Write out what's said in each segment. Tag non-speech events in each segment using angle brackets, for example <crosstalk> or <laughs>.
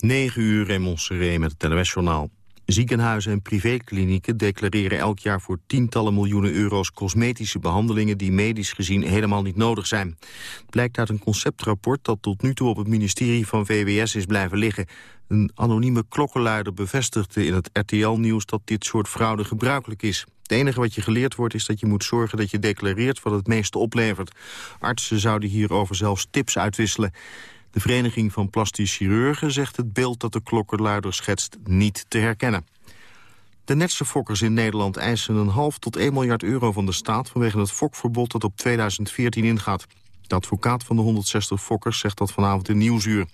9 uur in Montserrat met het NOS-journaal. Ziekenhuizen en privéklinieken declareren elk jaar voor tientallen miljoenen euro's cosmetische behandelingen die medisch gezien helemaal niet nodig zijn. Het blijkt uit een conceptrapport dat tot nu toe op het ministerie van VWS is blijven liggen. Een anonieme klokkenluider bevestigde in het RTL-nieuws dat dit soort fraude gebruikelijk is. Het enige wat je geleerd wordt is dat je moet zorgen dat je declareert wat het meeste oplevert. Artsen zouden hierover zelfs tips uitwisselen. De Vereniging van Plastisch Chirurgen zegt het beeld dat de klokkenluider schetst niet te herkennen. De netse fokkers in Nederland eisen een half tot 1 miljard euro van de staat... vanwege het fokverbod dat op 2014 ingaat. De advocaat van de 160 fokkers zegt dat vanavond in Nieuwsuur.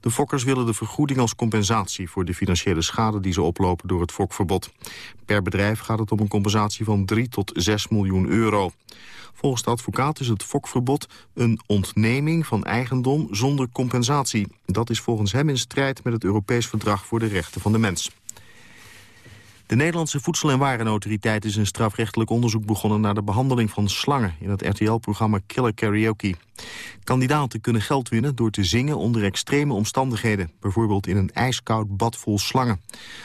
De fokkers willen de vergoeding als compensatie... voor de financiële schade die ze oplopen door het fokverbod. Per bedrijf gaat het om een compensatie van 3 tot 6 miljoen euro. Volgens de advocaat is het fokverbod een ontneming van eigendom zonder compensatie. Dat is volgens hem in strijd met het Europees Verdrag voor de Rechten van de Mens. De Nederlandse Voedsel- en Warenautoriteit is een strafrechtelijk onderzoek begonnen naar de behandeling van slangen in het RTL-programma Killer Karaoke. Kandidaten kunnen geld winnen door te zingen onder extreme omstandigheden, bijvoorbeeld in een ijskoud bad vol slangen.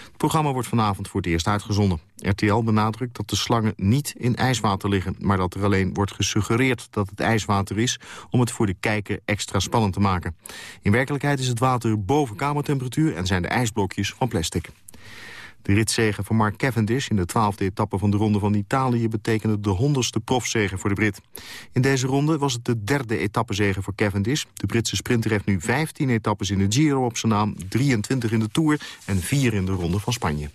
Het programma wordt vanavond voor het eerst uitgezonden. RTL benadrukt dat de slangen niet in ijswater liggen, maar dat er alleen wordt gesuggereerd dat het ijswater is om het voor de kijker extra spannend te maken. In werkelijkheid is het water boven kamertemperatuur en zijn de ijsblokjes van plastic. De ritzegen van Mark Cavendish in de twaalfde etappe van de Ronde van Italië... betekende de honderdste profzegen voor de Brit. In deze ronde was het de derde etappezege voor Cavendish. De Britse sprinter heeft nu 15 etappes in de Giro op zijn naam... 23 in de Tour en 4 in de Ronde van Spanje.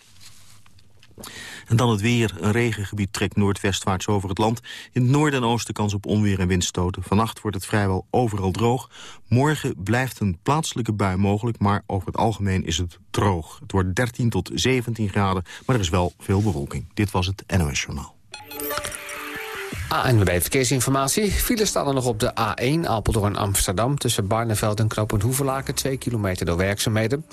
En dan het weer. Een regengebied trekt noordwestwaarts over het land. In het noorden en oosten kans op onweer en windstoten. Vannacht wordt het vrijwel overal droog. Morgen blijft een plaatselijke bui mogelijk, maar over het algemeen is het droog. Het wordt 13 tot 17 graden, maar er is wel veel bewolking. Dit was het NOS Journaal. ANWB Verkeersinformatie. Files staan er nog op de A1 Apeldoorn-Amsterdam... tussen Barneveld en Knopend Hoevelaken, 2 kilometer door werkzaamheden.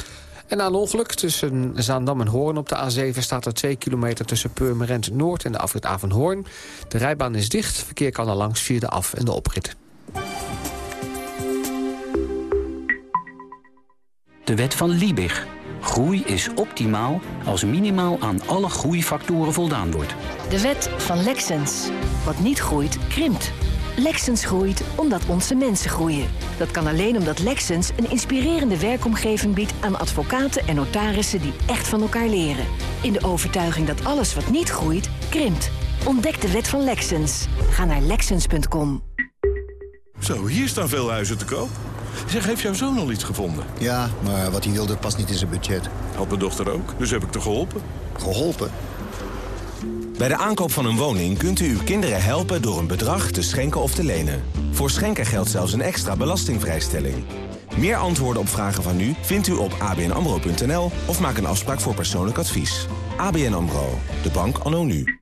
En na een ongeluk tussen Zaandam en Hoorn op de A7... staat er 2 kilometer tussen Purmerend Noord en de afrit Avenhoorn. De rijbaan is dicht, verkeer kan er langs via de af- en de oprit. De wet van Liebig. Groei is optimaal als minimaal aan alle groeifactoren voldaan wordt. De wet van Lexens. Wat niet groeit, krimpt. Lexens groeit omdat onze mensen groeien. Dat kan alleen omdat Lexens een inspirerende werkomgeving biedt aan advocaten en notarissen die echt van elkaar leren. In de overtuiging dat alles wat niet groeit, krimpt. Ontdek de wet van Lexens. Ga naar lexens.com. Zo, hier staan veel huizen te koop. Zeg, heeft jouw zoon al iets gevonden? Ja, maar wat hij wilde past niet in zijn budget. Had mijn dochter ook, dus heb ik te geholpen. Geholpen? Bij de aankoop van een woning kunt u uw kinderen helpen door een bedrag te schenken of te lenen. Voor schenken geldt zelfs een extra belastingvrijstelling. Meer antwoorden op vragen van u vindt u op abnamro.nl of maak een afspraak voor persoonlijk advies. ABN AMRO, de bank anno nu.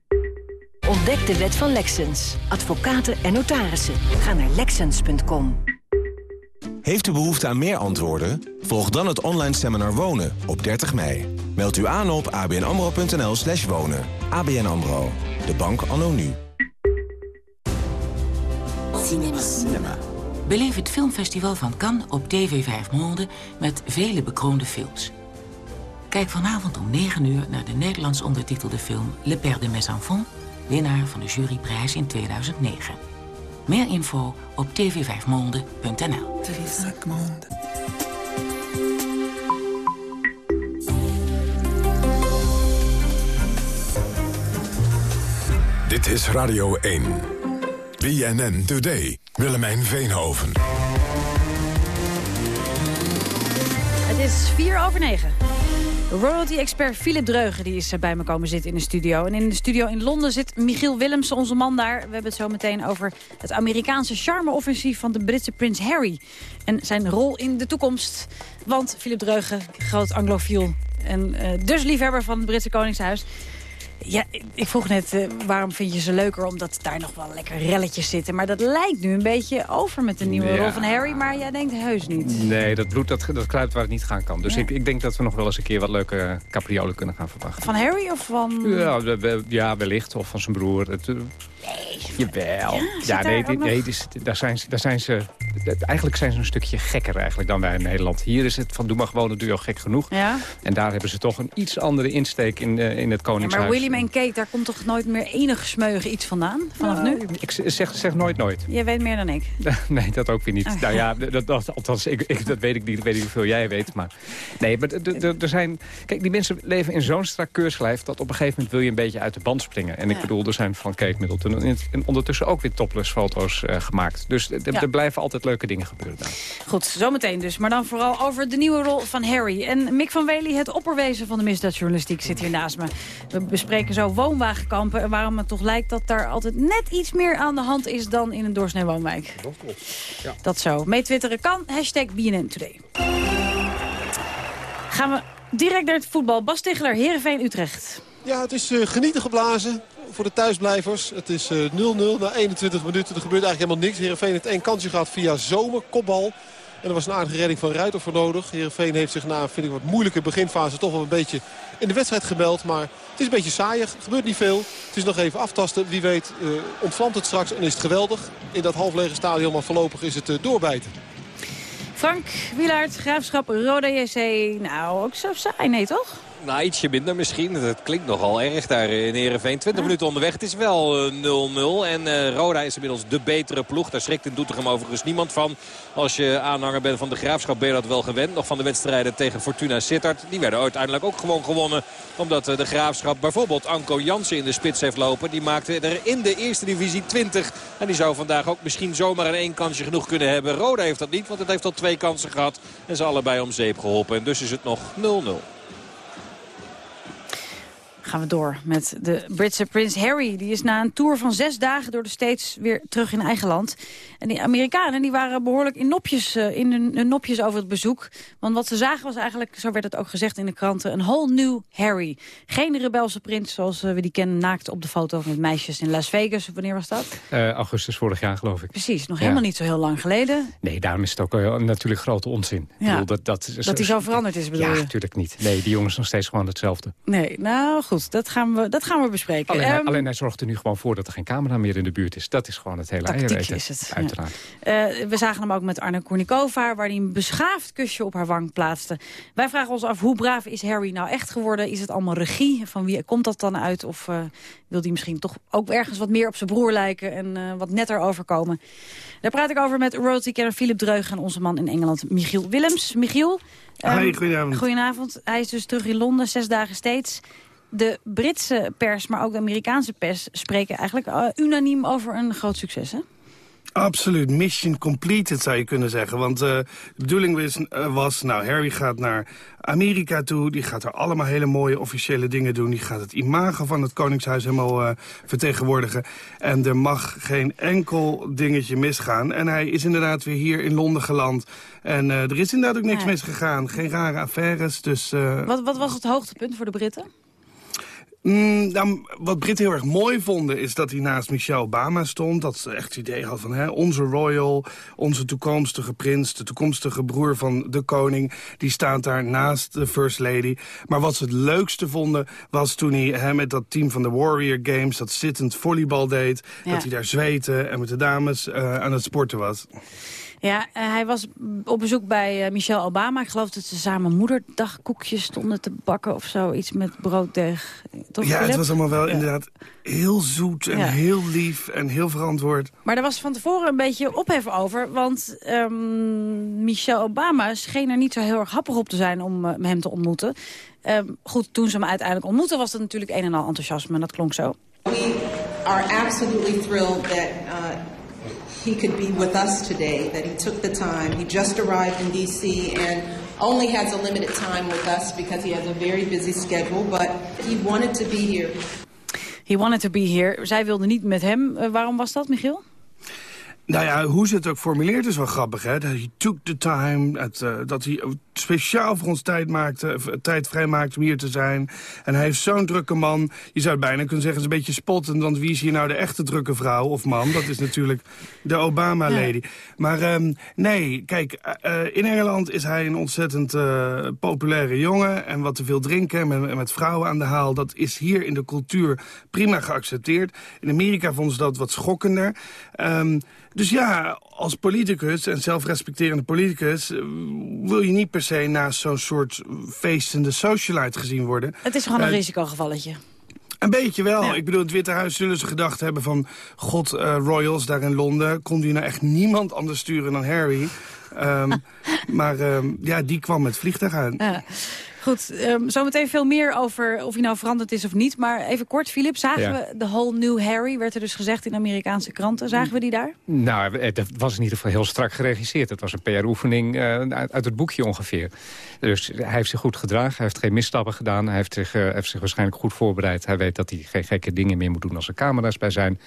Ontdek de wet van Lexens. Advocaten en notarissen. Ga naar lexens.com. Heeft u behoefte aan meer antwoorden? Volg dan het online seminar Wonen op 30 mei. Meld u aan op abnamro.nl slash wonen. ABN AMRO, de bank anno nu. Cinema. Beleef het filmfestival van Cannes op TV 5 Monde met vele bekroonde films. Kijk vanavond om 9 uur naar de Nederlands ondertitelde film Le Père de Mes Enfants, winnaar van de juryprijs in 2009. Meer info op tv5monde.nl. Dit is Radio 1. BNN Today. Willemijn Veenhoven. Het is 4 over 9. Royalty-expert Philip Dreugen die is bij me komen zitten in de studio. En in de studio in Londen zit Michiel Willemsen, onze man daar. We hebben het zo meteen over het Amerikaanse charme-offensief van de Britse prins Harry. En zijn rol in de toekomst. Want Philip Dreugen, groot anglofiel en uh, dus liefhebber van het Britse Koningshuis... Ja, ik vroeg net, uh, waarom vind je ze leuker? Omdat daar nog wel lekker relletjes zitten. Maar dat lijkt nu een beetje over met de nieuwe Ja. rol van Harry. Maar jij denkt heus niet. Nee, dat bloed dat, dat kruipt waar het niet gaan kan. Dus ik, ik denk dat we nog wel eens een keer wat leuke capriolen kunnen gaan verwachten. Van Harry of van... Ja, ja, wellicht. Of van zijn broer. Het, eh, Jawel. Ja, daar nee, nog- nee daar, zijn, ze- daar zijn ze eigenlijk zijn ze een stukje gekker eigenlijk dan wij in Nederland. Hier is het van doe maar gewoon een duo gek genoeg. Ja? En daar hebben ze toch een iets andere insteek in, uh, in het Koningshuis. maar William en Kate, daar komt toch nooit meer enige smeugen iets vandaan? Vanaf nou, nu? Ik zeg, zeg nooit nooit. Jij weet meer dan ik. <laughs> nee, dat ook weer niet. Oh. Nou ja, dat, dat, althans, ik, ik, dat weet ik niet. Ik weet niet hoeveel jij weet. Maar nee, maar er zijn... Kijk, die mensen leven in zo'n strak keurslijf... dat op een gegeven moment wil je een beetje uit de band springen. En ik bedoel, er zijn van Kate Middleton... en ondertussen ook weer topless foto's uh, gemaakt. Dus er blijven altijd leuke dingen gebeuren daar. Goed, zometeen dus. Maar dan vooral over de nieuwe rol van Harry. En Mick van Wely, het opperwezen van de misdaadjournalistiek, zit hier naast me. We bespreken zo woonwagenkampen en waarom het toch lijkt dat daar altijd net iets meer aan de hand is dan in een doorsnee woonwijk. Dat klopt. Ja. Dat zo. Meetwitteren kan. Hashtag BNN Today. Gaan we direct naar het voetbal. Bas Tichler, Heerenveen, Utrecht. Ja, het is uh, genieten geblazen voor de thuisblijvers. Het is 0-0 uh, na 21 minuten. Er gebeurt eigenlijk helemaal niks. Heerenveen heeft één kansje gehad via Zomer, kopbal. En er was een aardige redding van Ruiter voor nodig. Heerenveen heeft zich na vind ik, wat moeilijke beginfase toch wel een beetje in de wedstrijd gemeld. Maar het is een beetje saaiig. Er gebeurt niet veel. Het is nog even aftasten. Wie weet uh, ontvlamt het straks en is het geweldig. In dat halflege stadion, maar voorlopig is het uh, doorbijten. Frank Wielaert, Graafschap, Roda JC. Nou, ook zo saai, nee toch? Nou, ietsje minder misschien. Het klinkt nogal erg daar in Ereveen. 20 minuten onderweg. Het is wel 0-0. Uh, en uh, Roda is inmiddels de betere ploeg. Daar schrikt in Doetinchem overigens niemand van. Als je aanhanger bent van de Graafschap ben je dat wel gewend. Nog van de wedstrijden tegen Fortuna Sittard. Die werden uiteindelijk ook gewoon gewonnen. Omdat uh, de Graafschap bijvoorbeeld Anko Jansen in de spits heeft lopen. Die maakte er in de eerste divisie 20. En die zou vandaag ook misschien zomaar een één kansje genoeg kunnen hebben. Roda heeft dat niet, want het heeft al twee kansen gehad. En ze allebei om zeep geholpen. En dus is het nog 0-0 gaan we door met de Britse prins Harry. Die is na een tour van zes dagen door de States weer terug in eigen land. En die Amerikanen die waren behoorlijk in nopjes, uh, in hun, nopjes over het bezoek. Want wat ze zagen was eigenlijk, zo werd het ook gezegd in de kranten... een whole new Harry. Geen rebelse prins zoals uh, we die kennen naakt op de foto met meisjes in Las Vegas. Wanneer was dat? Uh, augustus vorig jaar geloof ik. Precies, nog ja. helemaal niet zo heel lang geleden. Nee, daarom is het ook natuurlijk grote onzin. Ja. Bedoel, dat, dat, dat hij zo veranderd is bedoel ja, je? natuurlijk niet. Nee, die jongens nog steeds gewoon hetzelfde. Nee, nou goed, dat gaan we, dat gaan we bespreken. Alleen, um, alleen hij zorgt er nu gewoon voor dat er geen camera meer in de buurt is. Dat is gewoon het hele Tactiek is het. Uiteraard. Ja. Uh, we zagen hem ook met Arne Kournikova, waar hij een beschaafd kusje op haar wang plaatste. Wij vragen ons af, hoe braaf is Harry nou echt geworden? Is het allemaal regie? Van wie komt dat dan uit? Of uh, wil hij misschien toch ook ergens wat meer op zijn broer lijken en uh, wat netter overkomen? Daar praat ik over met royalty-kenner Philip Dreugen en onze man in Engeland, Michiel Willems. Michiel, um, Hi, goedenavond. goedenavond. Hij is dus terug in Londen, zes dagen steeds. De Britse pers, maar ook de Amerikaanse pers... spreken eigenlijk uh, unaniem over een groot succes, hè? Absoluut. Mission completed, zou je kunnen zeggen. Want uh, de bedoeling was, uh, was, nou, Harry gaat naar Amerika toe. Die gaat er allemaal hele mooie officiële dingen doen. Die gaat het imago van het Koningshuis helemaal uh, vertegenwoordigen. En er mag geen enkel dingetje misgaan. En hij is inderdaad weer hier in Londen geland. En er is inderdaad ook niks misgegaan. Geen rare affaires. Dus, wat, wat was het hoogtepunt voor de Britten? Mm, nou, wat Britten heel erg mooi vonden is dat hij naast Michelle Obama stond. Dat ze echt het idee had van hè, onze royal, onze toekomstige prins... de toekomstige broer van de koning, die staat daar naast de first lady. Maar wat ze het leukste vonden was toen hij hè, met dat team van de Warrior Games... dat zittend volleybal deed, ja. dat hij daar zweette en met de dames uh, aan het sporten was. Ja, uh, hij was op bezoek bij uh, Michelle Obama. Ik geloof dat ze samen moederdagkoekjes stonden te bakken of zo. Iets met brooddeeg. Toch, ja, Philip? het was allemaal wel ja. inderdaad heel zoet en ja. heel lief en heel verantwoord. Maar er was van tevoren een beetje ophef over. Want um, Michelle Obama scheen er niet zo heel erg happig op te zijn om uh, hem te ontmoeten. Um, goed, toen ze hem uiteindelijk ontmoetten was het natuurlijk een en al enthousiasme. En dat klonk zo. We are absolutely thrilled that... he could be with us today, that he took the time. He just arrived in D.C. and only has a limited time with us because he has a very busy schedule, but he wanted to be here. He wanted to be here. Zij wilde niet met hem. Uh, waarom was dat, Michiel? Nou ja, hoe ze het ook formuleert is wel grappig, hè. Dat hij took the time, het, uh, dat hij speciaal voor ons tijd, maakte, tijd vrijmaakte om hier te zijn. En hij heeft zo'n drukke man. Je zou bijna kunnen zeggen, het is een beetje spottend... want wie is hier nou de echte drukke vrouw of man? Dat is natuurlijk de Obama-lady. Ja. Maar um, nee, kijk, uh, in Engeland is hij een ontzettend uh, populaire jongen... en wat te veel drinken met, met vrouwen aan de haal... dat is hier in de cultuur prima geaccepteerd. In Amerika vonden ze dat wat schokkender. Um, Dus ja, als politicus en zelfrespecterende politicus... eh, wil je niet per se naast zo'n soort feestende socialite gezien worden. Het is gewoon een Eh, risicogevalletje. Een beetje wel. Ik bedoel, het Witte Huis zullen ze gedacht hebben van... God, eh, Royals daar in Londen, kon die nou echt niemand anders sturen dan Harry? Ehm, <laughs> maar ehm, ja, die kwam met vliegtuig aan. Ja. Goed, ehm, zometeen veel meer over of hij nou veranderd is of niet. Maar even kort, Filip, zagen Ja. we de whole new Harry? Werd er dus gezegd in Amerikaanse kranten. Zagen we die daar? Nou, het was in ieder geval heel strak geregisseerd. Het was een PR-oefening eh, uit, uit het boekje ongeveer. Dus hij heeft zich goed gedragen. Hij heeft geen misstappen gedaan. Hij heeft zich, eh, heeft zich waarschijnlijk goed voorbereid. Hij weet dat hij geen gekke dingen meer moet doen als er camera's bij zijn.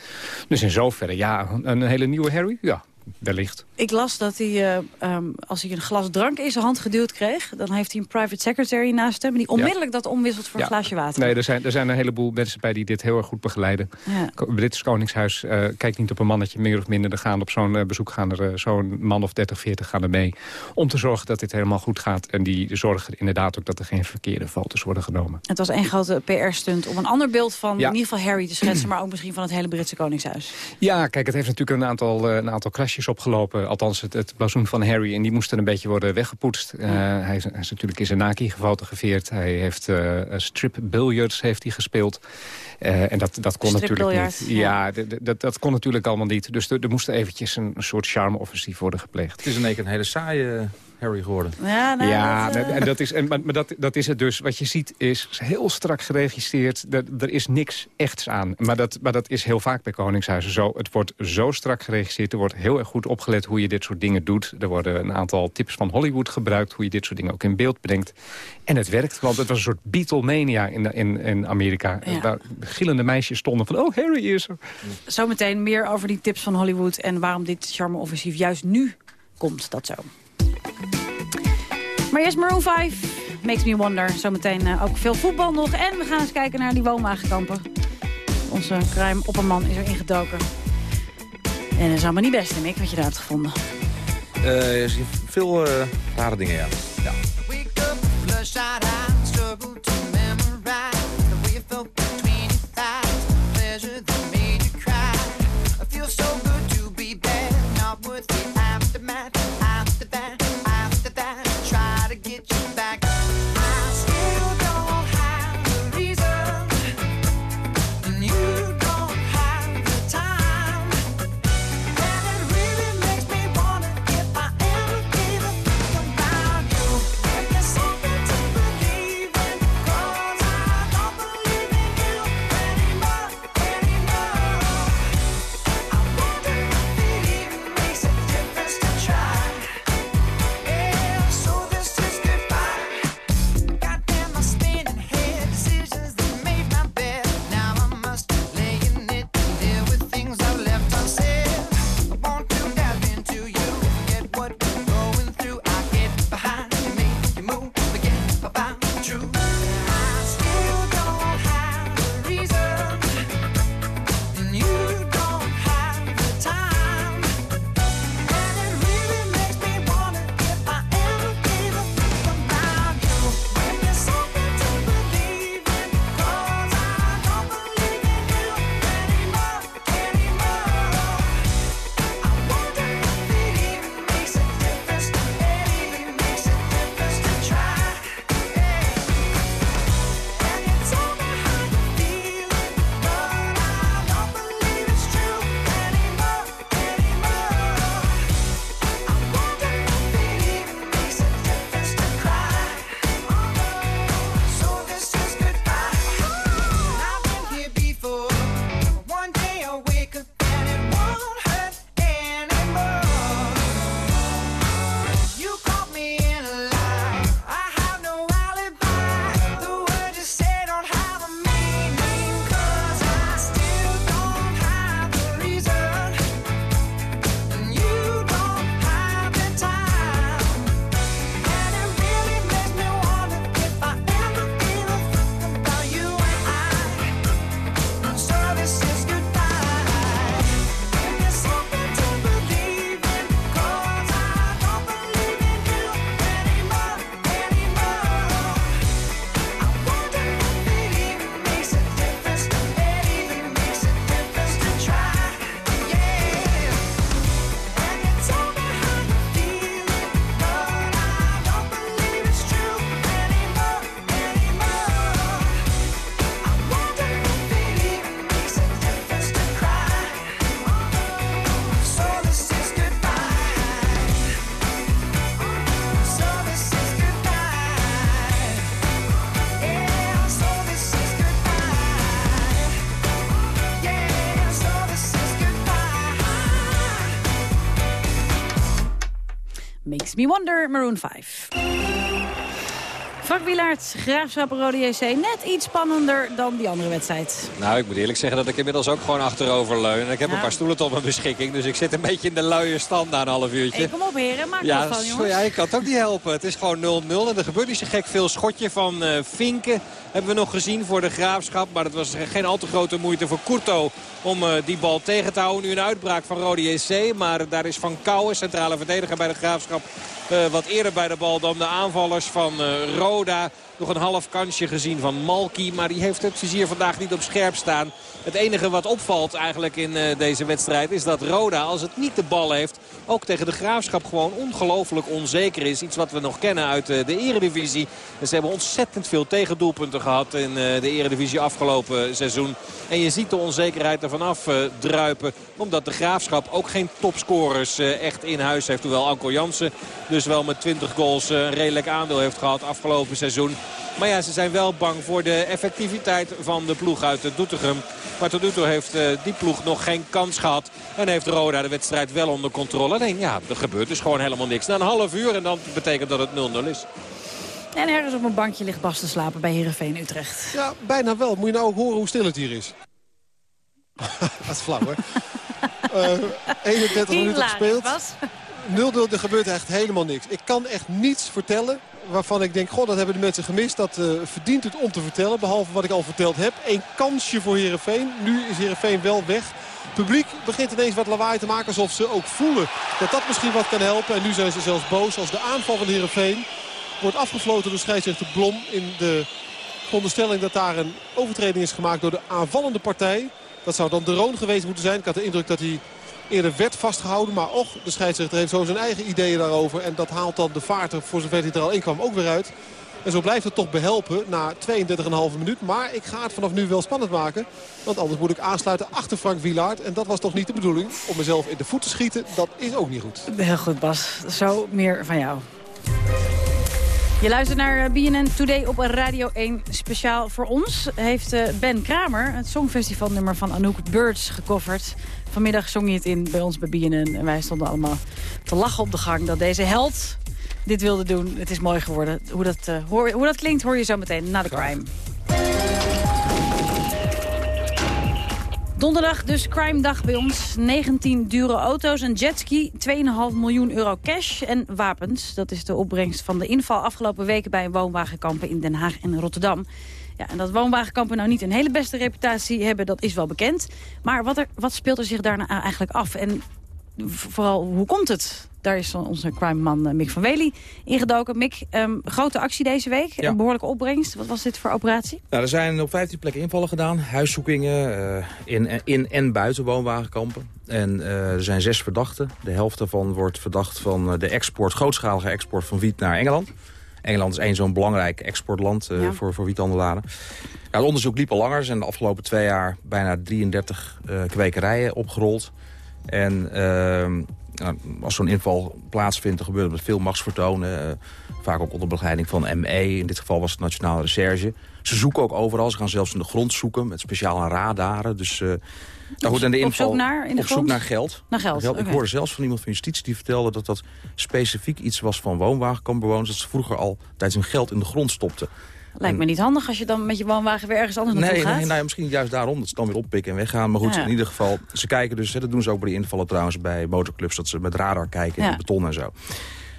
Dus in zoverre, ja, een, een hele nieuwe Harry? Ja, wellicht. Ik las dat hij, eh, ehm, als hij een glas drank in zijn hand geduwd kreeg... dan heeft hij een private secretary naast hem... die onmiddellijk dat omwisselt voor een glaasje water. Nee, er zijn, er zijn een heleboel mensen bij die dit heel erg goed begeleiden. Ja. Het Brits Koningshuis eh, kijkt niet op een mannetje meer of minder. Er gaan op zo'n eh, bezoek gaan er zo'n man of 30, 40 gaan er mee. Om te zorgen dat dit helemaal goed gaat. En die zorgen inderdaad ook dat er geen verkeerde foto's worden genomen. Het was één grote PR-stunt om een ander beeld van in ieder geval Harry te schetsen... maar ook misschien van het hele Britse Koningshuis. Ja, kijk, het heeft natuurlijk een aantal, een aantal crashes opgelopen. Althans, het, het blazoen van Harry. En die moesten een beetje worden weggepoetst. Eh, hij, is, hij is natuurlijk in zijn naki gefotografeerd. Hij heeft eh, strip billiards heeft hij gespeeld. Eh, en dat, dat kon natuurlijk niet. ja. Ja, dat, dat kon natuurlijk allemaal niet. Dus er, er moest eventjes een soort charme-offensief worden gepleegd. Het is in één keer een hele saaie Harry geworden. Ja, nou, ja, dat, eh, en dat is, en, maar, maar dat, dat is het dus. Wat je ziet is heel strak geregisseerd. Er, er is niks echts aan. Maar dat, maar dat is heel vaak bij Koningshuizen zo. Het wordt zo strak geregisseerd. Er wordt heel erg goed opgelet hoe je dit soort dingen doet. Er worden een aantal tips van Hollywood gebruikt... hoe je dit soort dingen ook in beeld brengt. En het werkt, want het was een soort Beatlemania in, in, in Amerika. Ja. Waar gillende meisjes stonden van... oh, Harry is er. Zometeen meer over die tips van Hollywood... en waarom dit charme-offensief juist nu komt. Dat zo. Maar eerst Maroon 5. Makes me wonder. Zometeen eh, ook veel voetbal nog. En we gaan eens kijken naar die woonwagenkampen. Onze crime opperman is er ingedoken. En dat is allemaal niet best, Mick, wat je daar hebt gevonden. Eh, je ziet veel eh, rare dingen, ja. ja. Me Wonder, Maroon 5. Frank Wielaert, Graafschap Rode JC. Net iets spannender dan die andere wedstrijd. Nou, ik moet eerlijk zeggen dat ik inmiddels ook gewoon achterover leun. En ik heb Ja. een paar stoelen tot mijn beschikking. Dus ik zit een beetje in de luie stand na een half uurtje. Hey, kom op heren, maak Ja, van jongens. ja, ik kan het ook niet helpen. Het is gewoon 0-0 en er gebeurt niet zo gek veel. Schotje van eh Vinken hebben we nog gezien voor de Graafschap. Maar het was geen al te grote moeite voor Kurto om eh, die bal tegen te houden. Nu een uitbraak van Rode JC. Maar daar is Van Kouwen, centrale verdediger bij de Graafschap... eh, wat eerder bij de bal dan de aanvallers van eh, Roda. Nog een half kansje gezien van Malki. Maar die heeft het vizier vandaag niet op scherp staan. Het enige wat opvalt eigenlijk in eh, deze wedstrijd is dat Roda, als het niet de bal heeft... ook tegen de Graafschap gewoon ongelooflijk onzeker is. Iets wat we nog kennen uit eh, de eredivisie. En ze hebben ontzettend veel tegendoelpunten gehad in eh, de eredivisie afgelopen seizoen. En je ziet de onzekerheid ervan af eh, druipen. Omdat de Graafschap ook geen topscorers echt in huis heeft. Hoewel Anko Jansen dus wel met 20 goals een redelijk aandeel heeft gehad afgelopen seizoen. Maar ja, ze zijn wel bang voor de effectiviteit van de ploeg uit eh, Doetinchem. Maar tot nu toe heeft eh, die ploeg nog geen kans gehad. En heeft Roda de wedstrijd wel onder controle. Alleen ja, er gebeurt dus gewoon helemaal niks. Na een half uur en dan betekent dat het 0-0 is. En ergens op een bankje ligt Bas te slapen bij Heerenveen Utrecht. Ja, bijna wel. Moet je nou ook horen hoe stil het hier is. <laughs> dat is flauw, hè? Eh <laughs> 31 minuten Hilarisch, gespeeld. Bas. 0-0, er gebeurt echt helemaal niks. Ik kan echt niets vertellen waarvan ik denk... goh, dat hebben de mensen gemist. Dat eh, verdient het om te vertellen. Behalve wat ik al verteld heb. Eén kansje voor Heerenveen. Nu is Heerenveen wel weg. Het publiek begint ineens wat lawaai te maken. Alsof ze ook voelen dat dat misschien wat kan helpen. En nu zijn ze zelfs boos als de aanval van Heerenveen... wordt afgefloten door scheidsrechter Blom in de veronderstelling dat daar een overtreding is gemaakt door de aanvallende partij. Dat zou dan de Roon geweest moeten zijn. Ik had de indruk dat hij eerder werd vastgehouden. Maar och, de scheidsrechter heeft zo zijn eigen ideeën daarover. En dat haalt dan de vaart er, voor zover hij er al in kwam, ook weer uit. En zo blijft het toch behelpen na 32,5 minuut. Maar ik ga het vanaf nu wel spannend maken. Want anders moet ik aansluiten achter Frank Wielaert. En dat was toch niet de bedoeling. Om mezelf in de voet te schieten, dat is ook niet goed. Heel goed Bas, zo meer van jou. Je luistert naar eh, BNN Today op Radio 1. Speciaal voor ons heeft eh, Ben Kramer het Songfestivalnummer van Anouk Birds gecoverd. Vanmiddag zong hij het in bij ons bij BNN. En wij stonden allemaal te lachen op de gang dat deze held dit wilde doen. Het is mooi geworden. Hoe dat, eh, hoor, hoe dat klinkt hoor je zo meteen na de crime. Donderdag dus crime dag bij ons. 19 dure auto's, een jetski, 2,5 miljoen euro cash en wapens. Dat is de opbrengst van de inval afgelopen weken bij een woonwagenkampen in Den Haag en Rotterdam. Ja, en dat woonwagenkampen nou niet een hele beste reputatie hebben, dat is wel bekend. Maar wat, er, wat speelt er zich daarna eigenlijk af? En vooral, hoe komt het? Daar is onze crime-man eh, Mick van Wely ingedoken. Mick, ehm, grote actie deze week, Ja. een behoorlijke opbrengst. Wat was dit voor operatie? Nou, er zijn op 15 plekken invallen gedaan. Huiszoekingen eh, in, in en buiten woonwagenkampen. En eh, er zijn zes verdachten. De helft daarvan wordt verdacht van de export, grootschalige export van wiet naar Engeland. Engeland is één zo'n belangrijk exportland eh, Ja. voor, voor wiethandelaren. Ja, het onderzoek liep al langer. Er zijn de afgelopen twee jaar bijna 33 eh, kwekerijen opgerold. En ehm, nou, als zo'n inval plaatsvindt, dan gebeurt het met veel machtsvertonen. eh, vaak ook onder begeleiding van ME. In dit geval was het Nationale Recherche. Ze zoeken ook overal. Ze gaan zelfs in de grond zoeken met speciale radaren. Dus, nou goed, en de op inval, zoek naar in de op zoek naar geld. Naar geld, Ik hoorde zelfs van iemand van justitie die vertelde dat dat specifiek iets was van woonwagenkampbewoners. Dat ze vroeger al tijdens hun geld in de grond stopten. Lijkt me niet handig als je dan met je woonwagen weer ergens anders naartoe Nee, gaat. nee, nee, misschien juist daarom dat ze dan weer oppikken en weggaan. Maar goed, Ja. in ieder geval, ze kijken dus... Hè, dat doen ze ook bij die invallen trouwens bij motorclubs... dat ze met radar kijken in Ja. het beton en zo.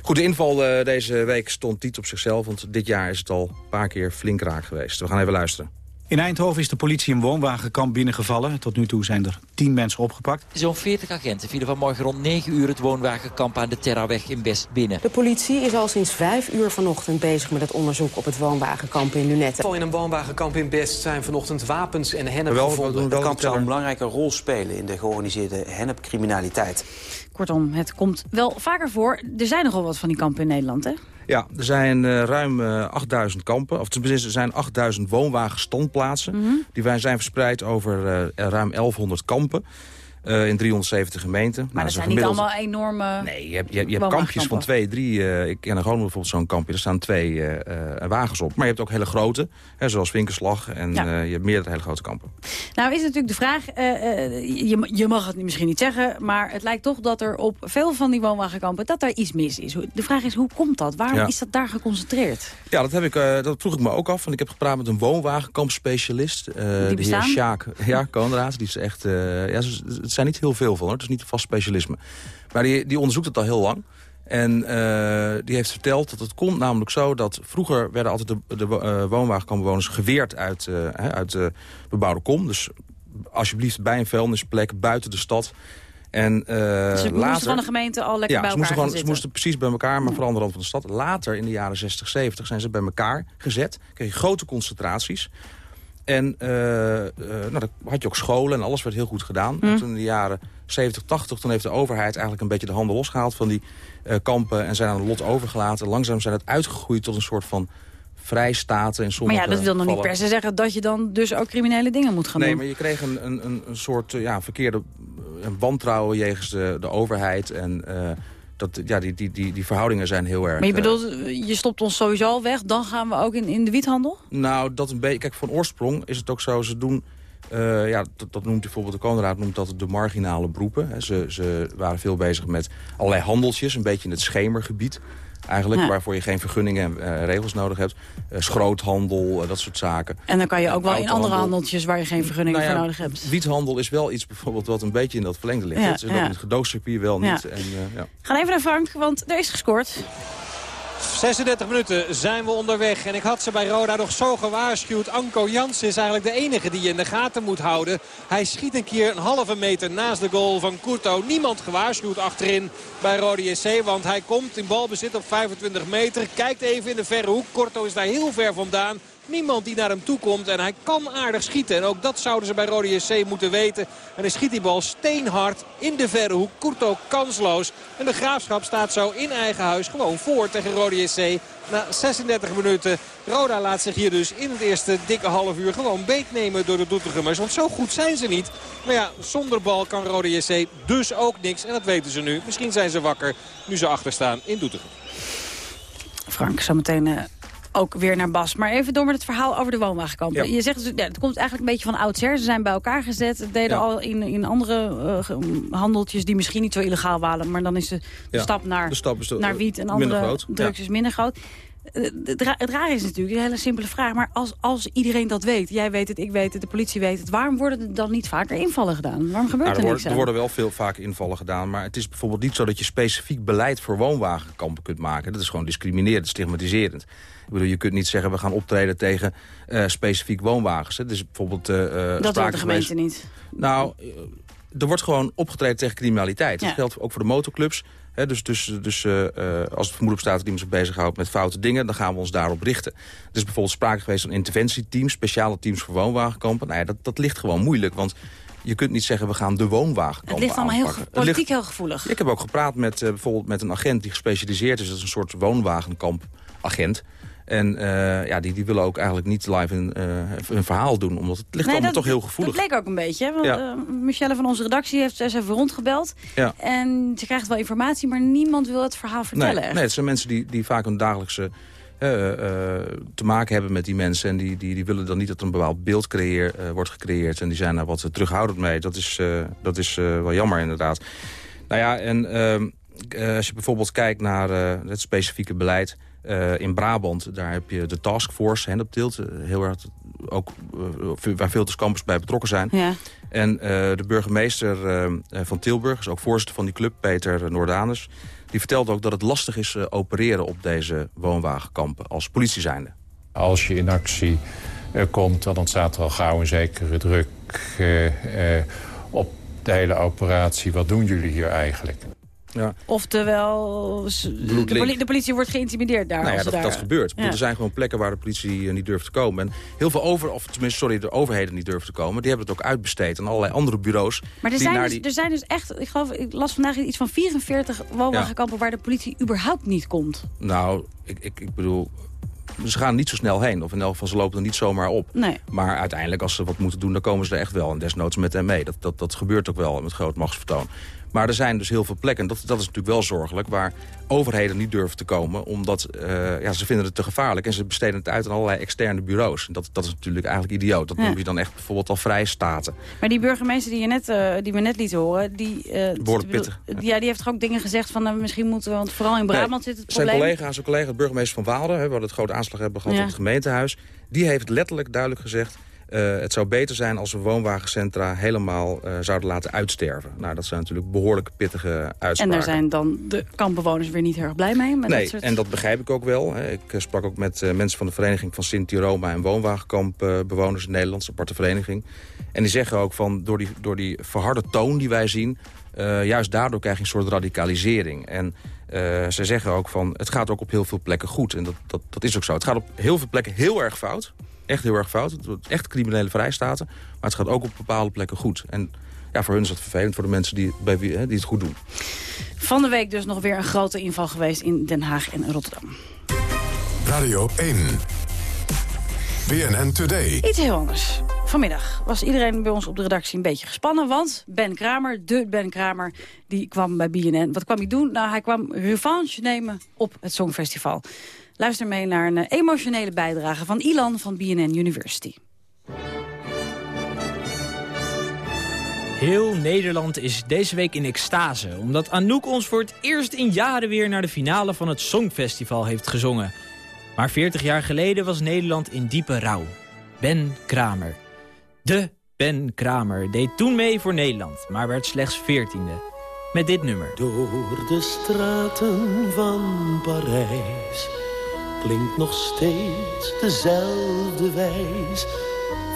Goed, de inval eh, deze week stond niet op zichzelf... want dit jaar is het al een paar keer flink raak geweest. We gaan even luisteren. In Eindhoven is de politie een woonwagenkamp binnengevallen. Tot nu toe zijn er tien mensen opgepakt. Zo'n 40 agenten vielen vanmorgen rond 9 uur het woonwagenkamp aan de Terraweg in Best binnen. De politie is al sinds vijf uur vanochtend bezig met het onderzoek op het woonwagenkamp in Lunette. In een woonwagenkamp in Best zijn vanochtend wapens en hennep gevonden. Het kamp zou een belangrijke rol spelen in de georganiseerde hennepcriminaliteit. Kortom, het komt wel vaker voor. Er zijn nogal wat van die kampen in Nederland, hè? Ja, er zijn eh, ruim eh, 8000 kampen. Of tenminste, er zijn 8000 woonwagenstandplaatsen. Die wij zijn verspreid over eh, ruim 1100 kampen. Eh, in 370 gemeenten. Maar dat zijn niet allemaal enorme Nee, je hebt, je, je hebt kampjes van twee, drie. eh, ik ken er gewoon bijvoorbeeld zo'n kampje. Er staan twee eh, wagens op. Maar je hebt ook hele grote, hè, zoals Winkerslag. En Ja. je hebt meerdere hele grote kampen. Nou is natuurlijk de vraag, je, je mag het misschien niet zeggen... maar het lijkt toch dat er op veel van die woonwagenkampen... dat daar iets mis is. De vraag is, hoe komt dat? Waarom Ja. is dat daar geconcentreerd? Ja, dat, heb ik, dat vroeg ik me ook af. Want ik heb gepraat met een woonwagenkampspecialist. eh, de heer bestaan? Sjaak <laughs> ja, Koonraad. Die is echt, ja, het zijn niet heel veel van hoor. Het is niet een vast specialisme. Maar die, die onderzoekt het al heel lang. En eh, die heeft verteld dat het komt namelijk zo dat vroeger werden altijd de, de woonwagenkampbewoners geweerd uit, eh, hè, uit de bebouwde kom. Dus alsjeblieft bij een vuilnisplek buiten de stad. En Dus ze later... moesten van de gemeente al lekker ja, bij ze moesten, gewoon, ze moesten precies bij elkaar, maar vooral aan de rand van de stad. Later, in de jaren 60, 70, zijn ze bij elkaar gezet. Kreeg je grote concentraties. En eh, nou, dan had je ook scholen en alles werd heel goed gedaan. Hm. En toen in de jaren 70, 80, toen heeft de overheid eigenlijk een beetje de handen losgehaald van die eh, kampen. En zijn aan het lot overgelaten. Langzaam zijn het uitgegroeid tot een soort van vrijstaten. In Maar sommige ja, dat wil nog niet per se zeggen... dat je dan dus ook criminele dingen moet gaan Nee, doen. maar je kreeg een, een, een, soort ja, verkeerde wantrouwen jegens de, de overheid. En dat, ja, die, die, die, die verhoudingen zijn heel erg... Maar je eh, bedoelt, je stopt ons sowieso al weg... dan gaan we ook in, in de wiethandel? Nou, dat een beetje. Kijk, van oorsprong is het ook zo. Ze doen. eh, ja, dat, dat noemt bijvoorbeeld de Koonraad noemt dat de marginale beroepen. Ze, ze waren veel bezig met allerlei handeltjes, een beetje in het schemergebied. Eigenlijk, Ja. waarvoor je geen vergunningen en eh, regels nodig hebt. Eh, schroothandel, eh, dat soort zaken. En dan kan je ook wel in andere handeltjes... waar je geen vergunningen Nou ja, voor nodig hebt. Wiethandel is wel iets bijvoorbeeld wat een beetje in dat verlengde ligt. Ja, het is ook ja. in het gedoogcircuit wel niet. En, gaan even naar Frank, want er is gescoord. 36 minuten zijn we onderweg. En ik had ze bij Roda nog zo gewaarschuwd. Anko Jansen is eigenlijk de enige die je in de gaten moet houden. Hij schiet een keer een halve meter naast de goal van Kurto. Niemand gewaarschuwd achterin bij Roda JC. Want hij komt in balbezit op 25 meter. Kijkt even in de verre hoek. Kurto is daar heel ver vandaan. Niemand die naar hem toe komt en hij kan aardig schieten. En ook dat zouden ze bij Rode JC moeten weten. En hij schiet die bal steenhard in de verre hoek. Kurto kansloos. En de Graafschap staat zo in eigen huis gewoon voor tegen Rode JC. Na 36 minuten. Roda laat zich hier dus in het eerste dikke half uur gewoon beetnemen door de Doetinchemmers. Want zo goed zijn ze niet. Maar ja, zonder bal kan Rode JC dus ook niks. En dat weten ze nu. Misschien zijn ze wakker nu ze achterstaan in Doetinchem. Frank, zometeen eh ook weer naar Bas. Maar even door met het verhaal over de woonwagenkampen. Ja. Je zegt, dus, ja, het komt eigenlijk een beetje van oudsher. Ze zijn bij elkaar gezet. Het deden Ja. al in, in andere eh, handeltjes die misschien niet zo illegaal waren. Maar dan is de, stap naar, de stap is de- naar wiet en andere drugs is minder groot. Eh, Het, ra- het rare is natuurlijk, een hele simpele vraag. Maar als, als iedereen dat weet, jij weet het, ik weet het, de politie weet het... waarom worden er dan niet vaker invallen gedaan? Waarom gebeurt Nou, er niks worden, er worden wel veel vaak invallen gedaan. Maar het is bijvoorbeeld niet zo dat je specifiek beleid voor woonwagenkampen kunt maken. Dat is gewoon discriminerend, stigmatiserend. Ik bedoel, je kunt niet zeggen we gaan optreden tegen eh, specifiek woonwagens. hè. Is bijvoorbeeld eh, eh, Dat wil de gemeente geweest- niet. Nou, eh, er wordt gewoon opgetreden tegen criminaliteit. Dat geldt ook voor de motorclubs. Dus dus, dus eh, eh, als het vermoeden bestaat dat iemand zich bezighoudt met foute dingen... dan gaan we ons daarop richten. Er is bijvoorbeeld sprake geweest van interventieteams... speciale teams voor woonwagenkampen. Nou ja, dat, dat ligt gewoon moeilijk, want... Je kunt niet zeggen, we gaan de woonwagenkampen Het ligt allemaal heel aanpakken. ligt- politiek heel gevoelig. ik heb ook gepraat met, eh, bijvoorbeeld met een agent die gespecialiseerd is. Dat is een soort woonwagenkampagent. En eh, ja, die, die willen ook eigenlijk niet live een, eh, een verhaal doen. Omdat het ligt Nee, allemaal dat- toch heel gevoelig. Dat bleek ook een beetje. Want Ja. eh, Michelle van onze redactie heeft eens even rondgebeld. Ja. En ze krijgt wel informatie, maar niemand wil het verhaal vertellen. Nee, echt. nee, het zijn mensen die, die vaak een dagelijkse eh, eh, te maken hebben met die mensen. En die, die, die willen dan niet dat een bepaald beeld creëer, eh, wordt gecreëerd. En die zijn daar wat terughoudend mee. Dat is, eh, dat is eh, wel jammer inderdaad. Nou ja, en ehm, eh, als je bijvoorbeeld kijkt naar eh, het specifieke beleid... eh, in Brabant, daar heb je de taskforce, Hennepteelt. eh, heel erg, ook, eh, waar veel campus bij betrokken zijn. Ja. En eh, de burgemeester van Tilburg, is ook voorzitter van die club, Peter Noordanus... die vertelt ook dat het lastig is opereren op deze woonwagenkampen als politie zijnde. Als je in actie komt, dan ontstaat er al gauw een zekere druk op de hele operatie. Wat doen jullie hier eigenlijk? Ja. Oftewel, de, Bloedlink. poli- de politie wordt geïntimideerd daar. Nou ja, dat, daar... dat gebeurt. Ja. Er zijn gewoon plekken waar de politie eh, niet durft te komen. En heel veel over, of tenminste, sorry, de overheden niet durven te komen. Die hebben het ook uitbesteed aan allerlei andere bureaus. Maar er die zijn, naar dus, die... er zijn dus echt, ik geloof, ik las vandaag iets van 44 woonwagenkampen waar de politie überhaupt niet komt. Nou, ik, ik, ik bedoel, ze gaan niet zo snel heen. Of in elk geval, ze lopen er niet zomaar op. Nee. Maar uiteindelijk, als ze wat moeten doen, dan komen ze er echt wel. En desnoods met hen mee. Dat, dat, dat gebeurt ook wel met groot machtsvertoon. Maar er zijn dus heel veel plekken, en dat, dat is natuurlijk wel zorgelijk... waar overheden niet durven te komen, omdat eh, ja, ze vinden het te gevaarlijk... en ze besteden het uit aan allerlei externe bureaus. Dat, dat is natuurlijk eigenlijk idioot. Dat Ja. noem je dan echt bijvoorbeeld al vrijstaten. Maar die burgemeester die, je net, eh, die we net lieten horen... Die, eh, ik bedoel, pittig, Ja. die heeft toch ook dingen gezegd van... eh, misschien moeten we, want vooral in Brabant zit het Zijn probleem... collega, zijn collega, de burgemeester van Waalre... hè, waar we het grote aanslag hebben gehad Ja. op het gemeentehuis... die heeft letterlijk duidelijk gezegd... eh, het zou beter zijn als we woonwagencentra helemaal eh, zouden laten uitsterven. Nou, dat zijn natuurlijk behoorlijk pittige uitspraken. En daar zijn dan de kampbewoners weer niet heel erg blij mee. Met nee, dat soort... en dat begrijp ik ook wel. hè. Ik eh, sprak ook met mensen van de vereniging van Sint-Roma... en woonwagenkampbewoners in Nederland, een aparte vereniging. En die zeggen ook van, door die, door die verharde toon die wij zien... juist daardoor krijg je een soort radicalisering. En ze zeggen ook van, het gaat ook op heel veel plekken goed. En dat, dat, dat is ook zo. Het gaat op heel veel plekken heel erg fout. Echt heel erg fout. Het wordt echt criminele vrijstaten. Maar het gaat ook op bepaalde plekken goed. En ja, voor hun is dat vervelend, voor de mensen die, bij wie, hè, die het goed doen. Van de week dus nog weer een grote inval geweest in Den Haag en Rotterdam. Radio 1. BNN Today. Iets heel anders. Vanmiddag was iedereen bij ons op de redactie een beetje gespannen... want Ben Kramer, de Ben Kramer, die kwam bij BNN. Wat kwam hij doen? Nou, hij kwam revanche nemen op het Songfestival. Luister mee naar een eh, emotionele bijdrage van Ilan van BNN University. Heel Nederland is deze week in extase... omdat Anouk ons voor het eerst in jaren weer naar de finale van het Songfestival heeft gezongen. Maar 40 jaar geleden was Nederland in diepe rouw. Ben Kramer. De Ben Kramer deed toen mee voor Nederland, maar werd slechts 14e. Met dit nummer. Door de straten van Parijs klinkt nog steeds dezelfde wijs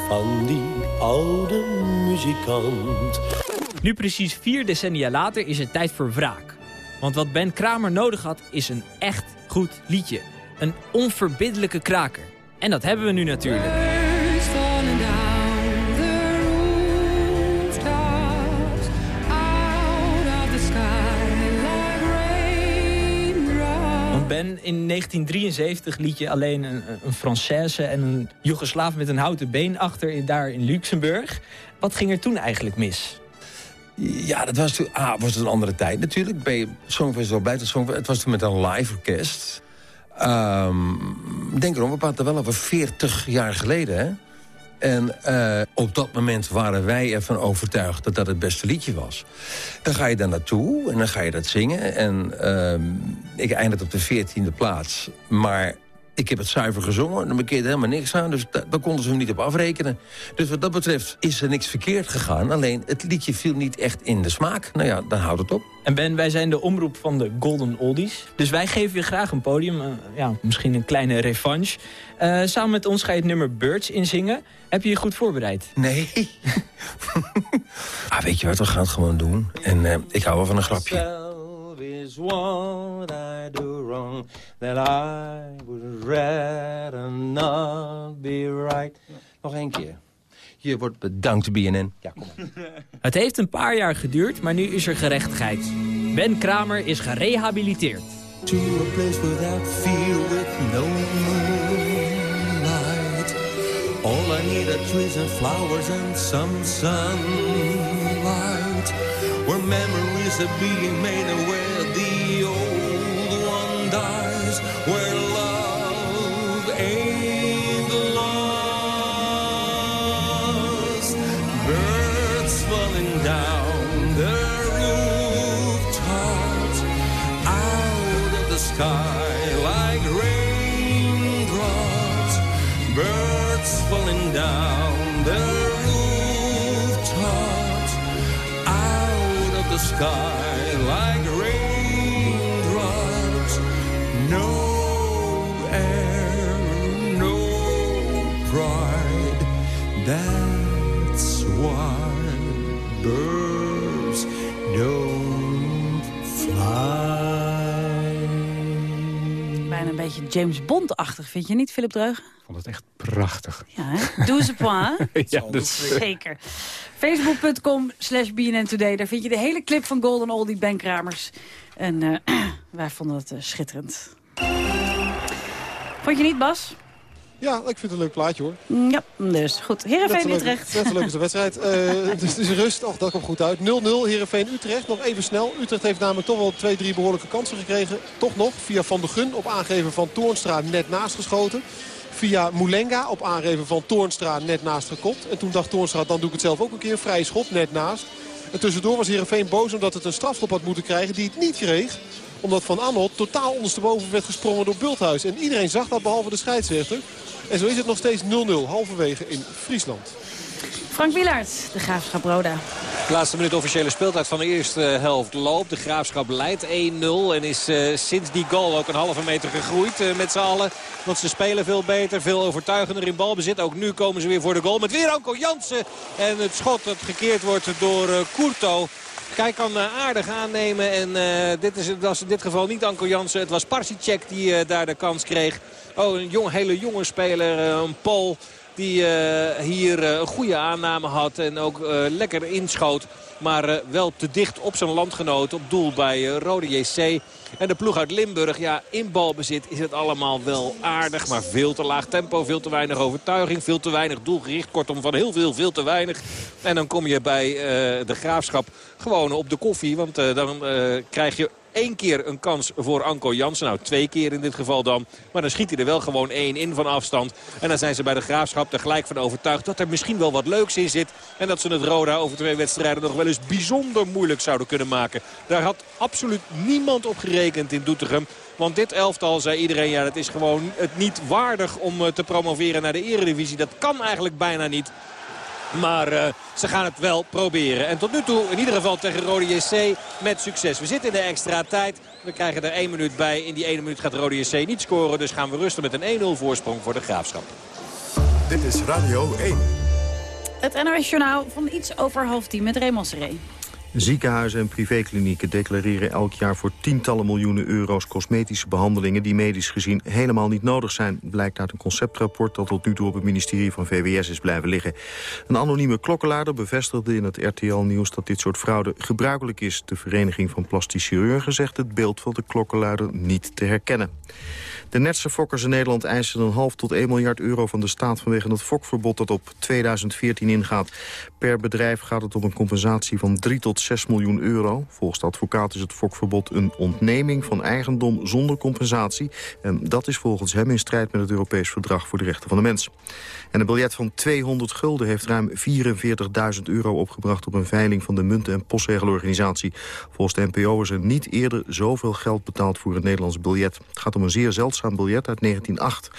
van die oude muzikant. Nu precies vier decennia later is het tijd voor wraak. Want wat Ben Kramer nodig had is een echt goed liedje. Een onverbiddelijke kraker. En dat hebben we nu natuurlijk. Ben in 1973 liet je alleen een, een Française en een Joegoslaaf met een houten been achter in, daar in Luxemburg. Wat ging er toen eigenlijk mis? Ja, dat was toen ah, was het een andere tijd natuurlijk. Bij Songfestival, bij het. Het was toen met een live orkest. Ehm, denk erom, we praten wel over 40 jaar geleden, hè? En eh, op dat moment waren wij ervan overtuigd dat dat het beste liedje was. Dan ga je daar naartoe en dan ga je dat zingen. En ehm, ik eindigde op de veertiende plaats. Maar ik heb het zuiver gezongen, dan bekeerde helemaal niks aan. Dus da- daar konden ze me niet op afrekenen. Dus wat dat betreft is er niks verkeerd gegaan. Alleen het liedje viel niet echt in de smaak. Nou ja, dan houdt het op. En Ben, wij zijn de omroep van de Golden Oldies. Dus wij geven je graag een podium. eh, ja, misschien een kleine revanche. Eh, samen met ons ga je het nummer Birds inzingen. Heb je je goed voorbereid? Nee. <laughs> Ah, weet je wat, we gaan het gewoon doen. En eh, ik hou wel van een grapje. Is what I do wrong That I would rather not be right Nog één keer. Je wordt bedankt, BNN. Ja, kom maar. <laughs> Het heeft een paar jaar geduurd, maar nu is er gerechtigheid. Ben Kramer is gerehabiliteerd. To a place without fear with no moonlight All I need are trees and flowers and some sunlight Where memories are being made and sky like raindrops Birds falling down the rooftops Out of the sky like raindrops. No air, no pride. That's beetje James Bond-achtig, vind je niet, Philip Dreugen? Ik vond het echt prachtig. Ja, hè? Doe ze point, hè? <laughs> Ja, dus- Zeker. Facebook.com slash BNN Today. Daar vind je de hele clip van Golden Oldie Ben Kramers. En eh, <clears throat> wij vonden het eh, schitterend. Vond je niet, Bas? Ja, ik vind het een leuk plaatje hoor. Ja, dus goed. Heerenveen Utrecht. Net zo leuk als <laughs> de wedstrijd. Uh, dus het is rust. Och, dat komt goed uit. 0-0 Heerenveen Utrecht. Nog even snel. Utrecht heeft namelijk toch wel twee, drie behoorlijke kansen gekregen. Toch nog. Via Van der Gun op aangeven van Toornstra net naast geschoten. Via Moulenga op aangeven van Toornstra net naast gekopt. En toen dacht Toornstra, dan doe ik het zelf ook een keer. Vrije schot net naast. En tussendoor was Heerenveen boos omdat het een strafschop had moeten krijgen die het niet kreeg omdat Van Anholt totaal ondersteboven werd gesprongen door Bulthuis. En iedereen zag dat behalve de scheidsrechter. En zo is het nog steeds 0-0 halverwege in Friesland. Frank Wielaert, de Graafschap Roda. De laatste minuut officiële speeltijd van de eerste helft loopt. De Graafschap leidt 1-0 en is uh, sinds die goal ook een halve meter gegroeid uh, met z'n allen. Want ze spelen veel beter, veel overtuigender in balbezit. Ook nu komen ze weer voor de goal met weer Anko Jansen. En het schot dat gekeerd wordt door uh, Courto. Kijk kan aardig aannemen. En uh, dit is, was in dit geval niet Anko Jansen. Het was Parsicek die uh, daar de kans kreeg. Oh, een jong, hele jonge speler. Een Pool die hier een goede aanname had. En ook lekker inschoot. Maar wel te dicht op zijn landgenoot. Op doel bij Rode JC. En de ploeg uit Limburg, ja, in balbezit is het allemaal wel aardig. Maar veel te laag tempo, veel te weinig overtuiging, veel te weinig doelgericht. Kortom, van heel veel, veel te weinig. En dan kom je bij de Graafschap gewoon op de koffie. Want uh, dan uh, krijg je één keer een kans voor Anko Jansen. Nou, twee keer in dit geval dan. Maar dan schiet hij er wel gewoon één in van afstand. En dan zijn ze bij de Graafschap er gelijk van overtuigd dat er misschien wel wat leuks in zit. En dat ze het Roda over twee wedstrijden nog wel eens bijzonder moeilijk zouden kunnen maken. Daar had absoluut niemand op gerekend in Doetinchem. Want dit elftal, zei iedereen, ja, dat is gewoon het niet waardig om te promoveren naar de eredivisie. Dat kan eigenlijk bijna niet. Maar uh, ze gaan het wel proberen. En tot nu toe in ieder geval tegen Rode JC met succes. We zitten in de extra tijd. We krijgen er één minuut bij. In die ene minuut gaat Rode JC niet scoren. Dus gaan we rusten met een 1-0 voorsprong voor de Graafschap. Dit is Radio 1. Het NOS Journaal van iets over half tien met Raymond Seré. Ziekenhuizen en privéklinieken declareren elk jaar voor tientallen miljoenen euro's cosmetische behandelingen die medisch gezien helemaal niet nodig zijn. Blijkt uit een conceptrapport dat tot nu toe op het ministerie van VWS is blijven liggen. Een anonieme klokkenlader bevestigde in het RTL-nieuws dat dit soort fraude gebruikelijk is. De Vereniging van Plastisch Chirurgen zegt het beeld van de klokkenluider niet te herkennen. De netse fokkers in Nederland eisen een half tot 1 miljard euro van de staat... vanwege het fokverbod dat op 2014 ingaat. Per bedrijf gaat het om een compensatie van 3 tot 6 miljoen euro. Volgens de advocaat is het fokverbod een ontneming van eigendom zonder compensatie. En dat is volgens hem in strijd met het Europees Verdrag voor de Rechten van de Mens. En een biljet van 200 gulden heeft ruim 44.000 euro opgebracht... op een veiling van de Munten- en Postzegelorganisatie. Volgens de NPO is er niet eerder zoveel geld betaald voor een Nederlands biljet. Het gaat om een zeer zeldzaam biljet uit 1908.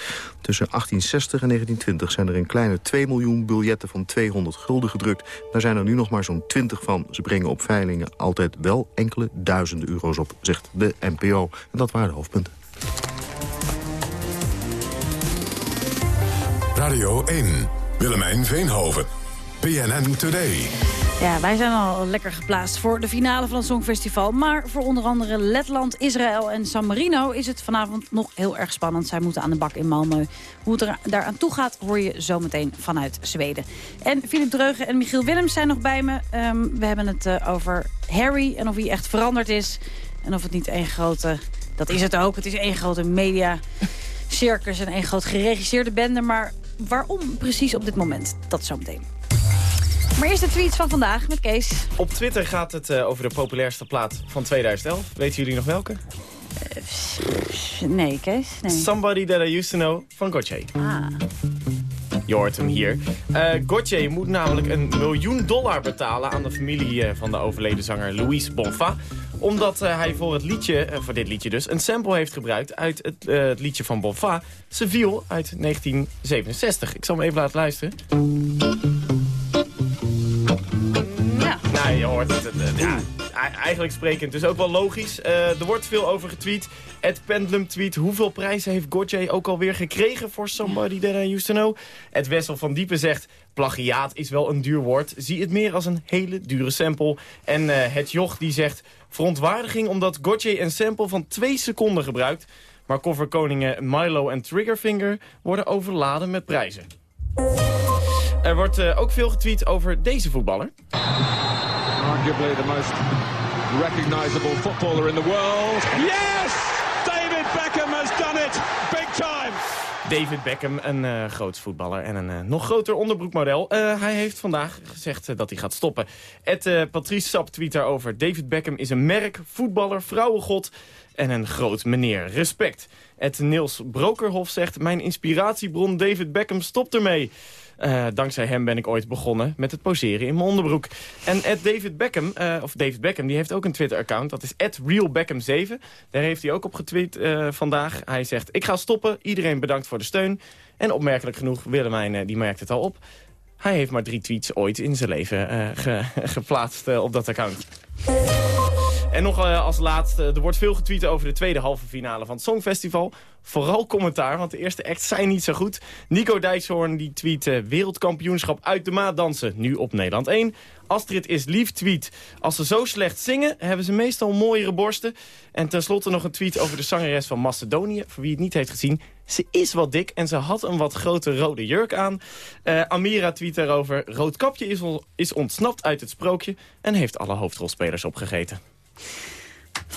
Tussen 1860 en 1920 zijn er een kleine 2 miljoen biljetten van 200 gulden gedrukt. Daar zijn er nu nog maar zo'n 20 van. Ze brengen op veilingen altijd wel enkele duizenden euro's op, zegt de NPO. En dat waren de hoofdpunten. Radio 1, Willemijn Veenhoven, PNN Today. Ja, wij zijn al lekker geplaatst voor de finale van het Songfestival. Maar voor onder andere Letland, Israël en San Marino is het vanavond nog heel erg spannend. Zij moeten aan de bak in Malmö. Hoe het er daaraan toe gaat, hoor je zometeen vanuit Zweden. En Philip Dreugen en Michiel Willems zijn nog bij me. Um, we hebben het uh, over Harry en of hij echt veranderd is. En of het niet één grote... Dat is het ook. Het is één grote media circus en één groot geregisseerde bende. Maar waarom precies op dit moment? Dat zometeen. Maar eerst de tweets van vandaag met Kees. Op Twitter gaat het uh, over de populairste plaat van 2011. Weten jullie nog welke? Uh, nee, Kees. Nee. Somebody That I Used To Know van Gotye. Ah. Je hoort hem hier. Uh, Gotye moet namelijk een miljoen dollar betalen aan de familie van de overleden zanger Louis Bonfa omdat uh, hij voor het liedje, uh, voor dit liedje dus, een sample heeft gebruikt uit het, uh, het liedje van Bonfa, Seville uit 1967. Ik zal hem even laten luisteren. Je hoort het. ja, eigenlijk sprekend. Dus ook wel logisch. er wordt veel over getweet. Ed Pendulum tweet. Hoeveel prijzen heeft Gotye ook alweer gekregen voor Somebody That I Used To Know? Ed Wessel van Diepen zegt... Plagiaat is wel een duur woord. Zie het meer als een hele dure sample. En het joch die zegt... Verontwaardiging omdat Gotye een sample van 2 seconden gebruikt. Maar coverkoningen Milo en Triggerfinger worden overladen met prijzen. Er wordt ook veel getweet over deze voetballer. Arguably the most recognizable footballer in the world. Yes! David Beckham has done it! Big time! David Beckham, een uh, groot voetballer en een uh, nog groter onderbroekmodel. Uh, hij heeft vandaag gezegd dat hij gaat stoppen. Ed Patrice Sap tweet daarover. David Beckham is een merk, voetballer, vrouwengod en een groot meneer. Respect. Ed Niels Brokerhof zegt... Mijn inspiratiebron David Beckham stopt ermee. Uh, dankzij hem ben ik ooit begonnen met het poseren in mijn onderbroek. En David Beckham, uh, of David Beckham, die heeft ook een Twitter-account. Dat is RealBeckham7. Daar heeft hij ook op getweet uh, vandaag. Hij zegt, ik ga stoppen. Iedereen bedankt voor de steun. En opmerkelijk genoeg, Willemijn, die merkt het al op. Hij heeft maar drie tweets ooit in zijn leven ge <laughs> geplaatst op dat account. En nog uh, als laatste, er wordt veel getweet over de tweede halve finale van het Songfestival. Vooral commentaar, want de eerste acts zijn niet zo goed. Nico Dijkshoorn die tweet uh, wereldkampioenschap uit de maat dansen, nu op Nederland 1. Astrid is lief tweet, als ze zo slecht zingen, hebben ze meestal mooiere borsten. En tenslotte nog een tweet over de zangeres van Macedonië, voor wie het niet heeft gezien. Ze is wat dik en ze had een wat grote rode jurk aan. Uh, Amira tweet daarover, Roodkapje is, is ontsnapt uit het sprookje en heeft alle hoofdrolspelers opgegeten.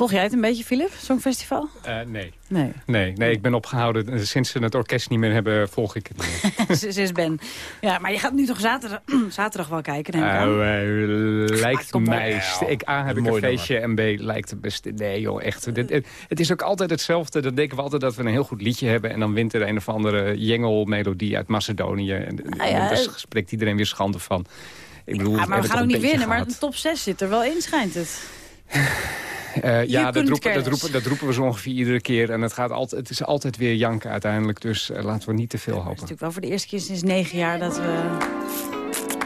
Volg jij het een beetje, Philip, Songfestival? Uh, nee. Nee. nee. Nee, ik ben opgehouden. Sinds ze het orkest niet meer hebben, volg ik het niet Sinds <laughs> Ben. Ja, maar je gaat nu toch zaterdag, <clears throat> zaterdag wel kijken, denk ik uh, lijkt mij... Ik, A, heb ik een feestje en B, lijkt het best... Nee, joh, echt. Het, het, is ook altijd hetzelfde. Dan denken we altijd dat we een heel goed liedje hebben... en dan wint er een of andere jengelmelodie uit Macedonië. En, ah, ja, en daar spreekt iedereen weer schande van. Ik bedoel, ja, maar we gaan ook niet winnen. Maar de top 6 zit er wel in, schijnt het. Uh, ja, dat roepen, dat, roepen, dat roepen we zo ongeveer iedere keer. En het, gaat altijd, het is altijd weer janken uiteindelijk. Dus uh, laten we niet te veel hopen. Het is natuurlijk wel voor de eerste keer sinds negen jaar dat we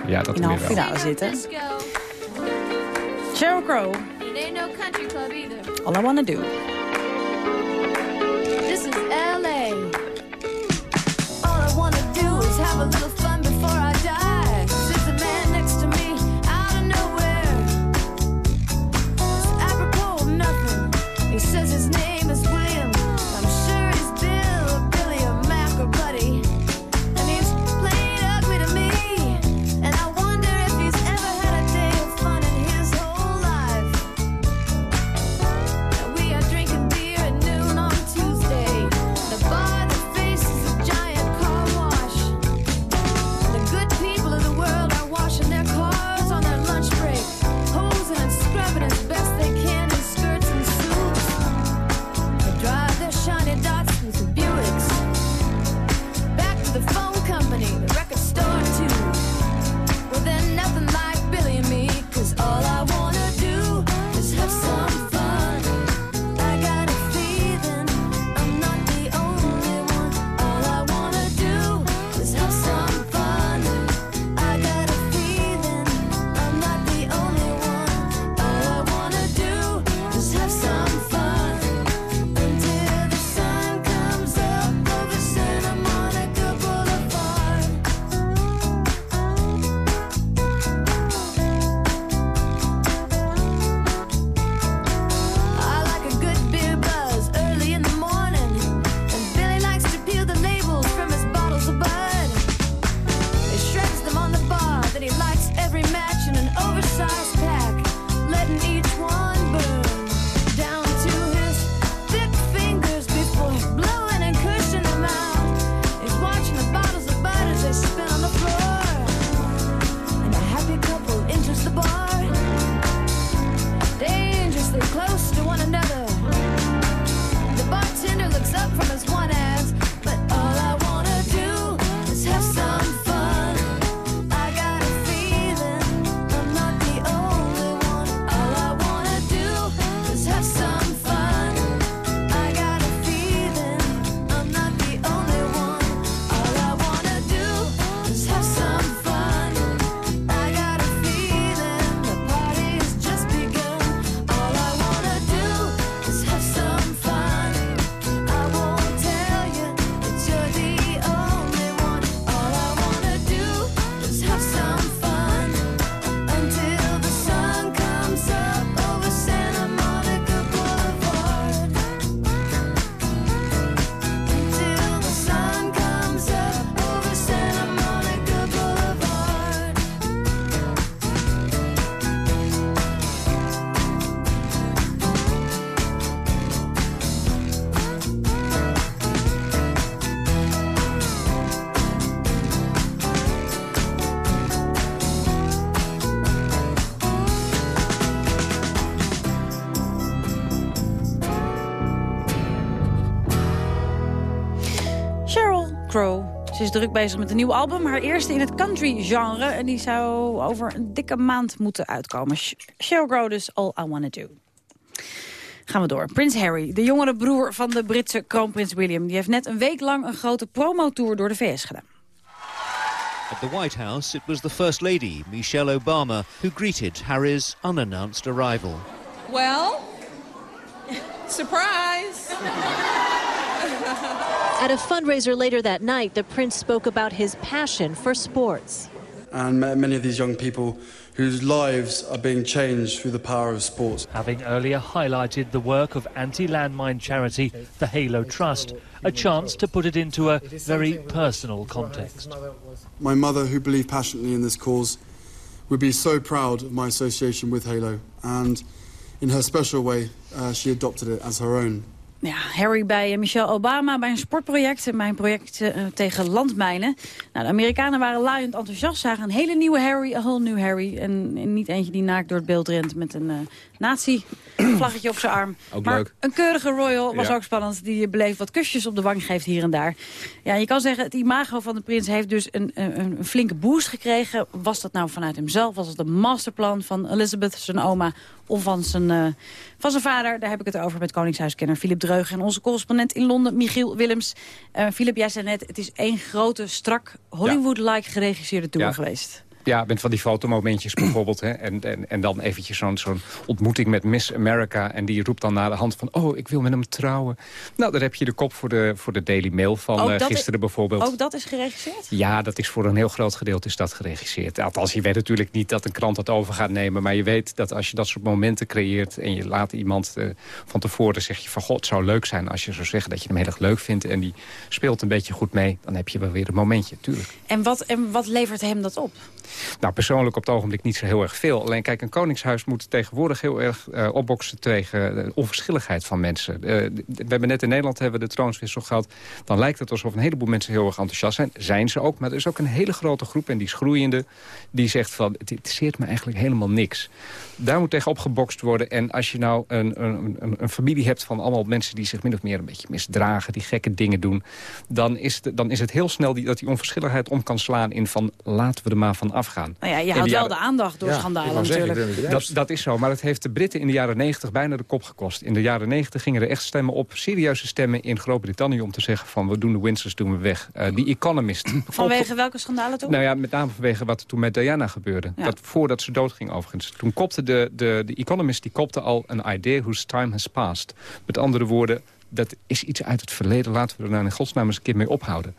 ja, dat in de halve finale zitten. Sheryl Crow. All I Wanna Do. This is L.A. All I wanna do is have a little druk bezig met een nieuw album. Haar eerste in het country-genre. En die zou over een dikke maand moeten uitkomen. Sh- Sheryl Crow dus, All I Wanna Do. Gaan we door. Prins Harry, de jongere broer van de Britse kroonprins William... die heeft net een week lang een grote promotour door de VS gedaan. At the White House, it was the First Lady, Michelle Obama, who greeted Harry's unannounced arrival. Well, <laughs> surprise. At a fundraiser later that night, the prince spoke about his passion for sports. and ma- many of these young people whose lives are being changed through the power of sports. having earlier highlighted the work of anti-landmine charity the Halo Trust, a chance to put it into a very personal context. My mother, who believed passionately in this cause, would be so proud of my association with Halo, and in her special way, uh, she adopted it as her own. Ja, Harry bij eh, Michelle Obama bij een sportproject. en Mijn project eh, tegen landmijnen. Nou, de Amerikanen waren laaiend enthousiast. Zagen een hele nieuwe Harry, een whole new Harry. En, en niet eentje die naakt door het beeld rent met een eh nazi-vlaggetje op zijn arm. <clears throat> Ook maar leuk. een keurige royal was Ja. ook spannend. Die beleefd wat kusjes op de wang geeft hier en daar. Ja, je kan zeggen, het imago van de prins heeft dus een, een, een flinke boost gekregen. Was dat nou vanuit hemzelf? Was het een masterplan van Elizabeth, zijn oma... of van zijn, eh, van zijn vader? Daar heb ik het over met koningshuiskenner Philip Dreugen... en onze correspondent in Londen, Michiel Willems. Eh Philip, jij zei net, het is één grote, strak, Hollywood-like geregisseerde tour Ja. geweest. Ja, bent van die fotomomentjes bijvoorbeeld. Hè? En, en, en dan eventjes zo'n zo'n ontmoeting met Miss America. En die roept dan naar de hand van... oh, ik wil met hem trouwen. Nou, daar heb je de kop voor de, voor de Daily Mail van eh, gisteren bijvoorbeeld. Ook dat is geregisseerd? Ja, dat is voor een heel groot gedeelte is dat geregisseerd. Althans, je weet natuurlijk niet dat een krant dat over gaat nemen. Maar je weet dat als je dat soort momenten creëert... en je laat iemand eh, van tevoren zeg je van... god, het zou leuk zijn als je zou zeggen dat je hem heel erg leuk vindt... en die speelt een beetje goed mee, dan heb je wel weer een momentje, tuurlijk. En wat, en wat levert hem dat op? Nou, persoonlijk op het ogenblik niet zo heel erg veel. Alleen kijk, een koningshuis moet tegenwoordig heel erg eh, opboksen tegen de onverschilligheid van mensen. Eh, we hebben net in Nederland hebben we de troonswissel gehad. Dan lijkt het alsof een heleboel mensen heel erg enthousiast zijn. Zijn ze ook, maar er is ook een hele grote groep, en die is groeiende... die zegt van, het interesseert me eigenlijk helemaal niks. Daar moet tegen opgebokst worden. En als je nou een, een, een, een familie hebt van allemaal mensen... die zich min of meer een beetje misdragen, die gekke dingen doen... dan is het, dan is het heel snel die, dat die onverschilligheid om kan slaan in van... laten we er maar van afgaan. Nou ja, je houdt wel de aandacht door schandalen natuurlijk. dat, dat is zo, maar het heeft de Britten in de jaren 90 bijna de kop gekost. In de jaren 90 gingen er echt stemmen op, serieuze stemmen in Groot-Brittannië... om te zeggen van, we doen de Windsors, doen we weg. Eh, die Economist. Vanwege welke schandalen toen? Nou ja, met name vanwege wat er toen met Diana gebeurde. Ja. Dat voordat ze doodging overigens. Toen kopte de, de, de Economist die kopte al een idea whose time has passed. Met andere woorden, dat is iets uit het verleden. Laten we er nou in godsnaam eens een keer mee ophouden.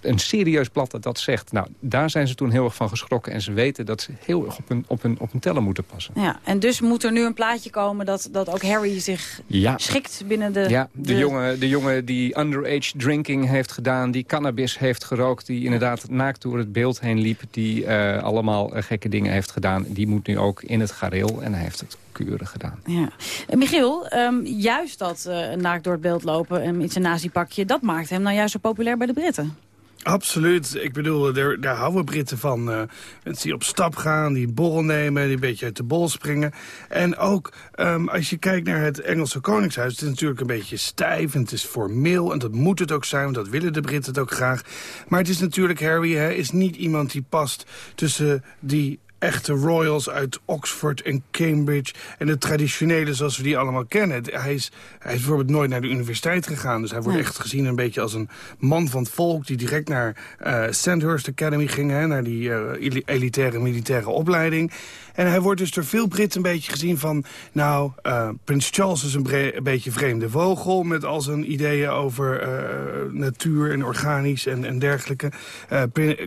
Een serieus blad dat dat zegt. Nou, daar zijn ze toen heel erg van geschrokken. En ze weten dat ze heel erg op hun, op hun, op hun tellen moeten passen. Ja, en dus moet er nu een plaatje komen dat, dat ook Harry zich Ja. schikt binnen de... Ja, de, jongen, de jongen die underage drinking heeft gedaan... die cannabis heeft gerookt... die inderdaad naakt door het beeld heen liep... die eh, allemaal eh, gekke dingen heeft gedaan... die moet nu ook in het gareel en hij heeft het gedaan. Ja. Eh, Michiel, ehm, juist dat eh naakt door het beeld lopen en in zijn nazi-pakje... dat maakt hem nou juist zo populair bij de Britten. Absoluut. Ik bedoel, daar, daar houden Britten van. eh, mensen die op stap gaan, die een borrel nemen, die een beetje uit de bol springen. En ook ehm, als je kijkt naar het Engelse Koningshuis... het is natuurlijk een beetje stijf en het is formeel... en dat moet het ook zijn, want dat willen de Britten het ook graag. Maar het is natuurlijk, Harry hè, is niet iemand die past tussen die echte royals uit Oxford en Cambridge... en de traditionele zoals we die allemaal kennen. Hij is, hij is bijvoorbeeld nooit naar de universiteit gegaan... dus hij wordt Nee. echt gezien een beetje als een man van het volk... die direct naar eh, Sandhurst Academy ging... Hè, naar die eli- elitaire militaire opleiding. En hij wordt dus door veel Britten een beetje gezien van... nou, eh, Prins Charles is een, beetje vreemde vogel... met al zijn ideeën over eh, natuur en organisch en, en dergelijke. Eh,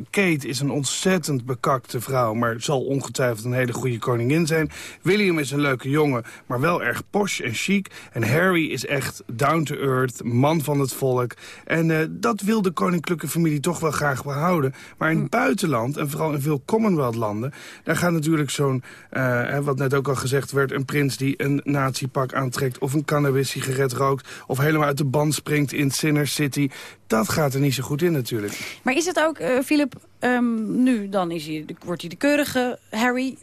Kate is een ontzettend bekakte vrouw... maar zal ongetwijfeld een hele goede koningin zijn. William is een leuke jongen, maar wel erg posh en chic. En Harry is echt down to earth, man van het volk. En dat wil de koninklijke familie toch wel graag behouden. Maar in het buitenland, en vooral in veel Commonwealth-landen... daar gaat natuurlijk zo'n, eh, wat net ook al gezegd werd... een prins die een nazi-pak aantrekt of een cannabis-sigaret rookt... of helemaal uit de band springt in Sinner City. Dat gaat er niet zo goed in natuurlijk. Maar is het ook, eh, Philip, ehm, nu dan is hij, wordt hij de keurige Harry...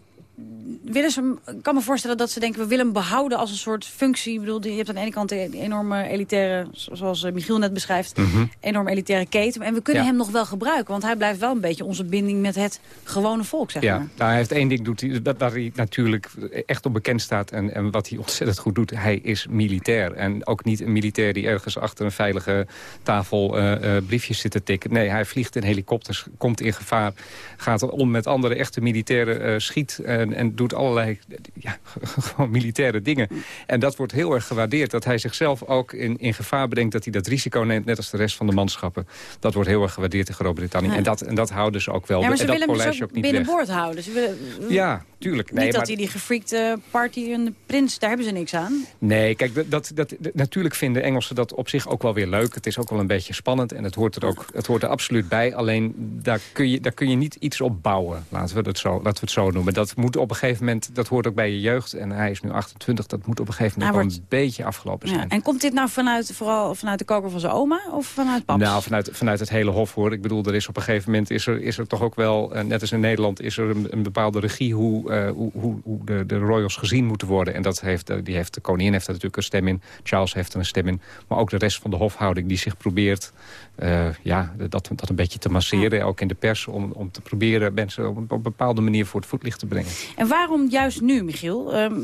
willen ze, ik kan me voorstellen dat ze denken... we willen hem behouden als een soort functie. Ik bedoel, je hebt aan de ene kant een enorme elitaire... zoals eh, Michiel net beschrijft, Mhm. enorm elitaire keten. En we kunnen Ja. hem nog wel gebruiken. Want hij blijft wel een beetje onze binding met het gewone volk, zeg Ja, maar. nou, hij heeft één ding doet hij, dat- waar hij natuurlijk echt op bekend staat... En, en wat hij ontzettend goed doet, hij is militair. En ook niet een militair die ergens achter een veilige tafel eh, eh, briefjes zit te tikken. Nee, hij vliegt in helikopters, komt in gevaar... gaat om met andere echte militairen, eh, schiet en, en doet allerlei ja, <laughs> gewoon militaire dingen. En dat wordt heel erg gewaardeerd. Dat hij zichzelf ook in, in gevaar brengt, dat hij dat risico neemt... net als de rest van de manschappen. Dat wordt heel erg gewaardeerd in Groot-Brittannië. Ja. En, dat, en dat houden ze ook wel. Ja, maar en dat willen hem dus ook ook niet binnenboord houden. Ze willen, Ja, tuurlijk. Nee, niet dat maar- hij die gefreakte party en de prins, daar hebben ze niks aan. Nee, kijk, dat, dat, dat, dat- natuurlijk vinden Engelsen dat op zich ook wel weer leuk. Het is ook wel een beetje spannend en het hoort er ook het hoort er absoluut bij. Alleen daar kun je, daar kun je niet iets op bouwen, laten we, het zo, laten we het zo noemen. Dat moet op een gegeven moment, dat hoort ook bij je jeugd. En hij is nu 28, dat moet op een gegeven moment wel een beetje afgelopen Ja. zijn. En komt dit nou vanuit, vooral vanuit de koker van zijn oma of vanuit paps? Nou, vanuit, vanuit het hele hof hoor. Ik bedoel, er is op een gegeven moment is er, is er toch ook wel, eh, net als in Nederland, is er een, een bepaalde regie hoe, eh, hoe, hoe, de, de royals gezien moeten worden. En dat heeft, eh, die heeft de koningin heeft daar natuurlijk een stem in. Charles heeft er een stem in. Maar ook de rest van de hofhouding die zich probeert eh, ja, dat, dat een beetje te masseren. Ook in de pers om, om te proberen mensen op een, op een bepaalde manier voor het voetlicht te brengen. En waarom juist nu, Michiel? Ehm,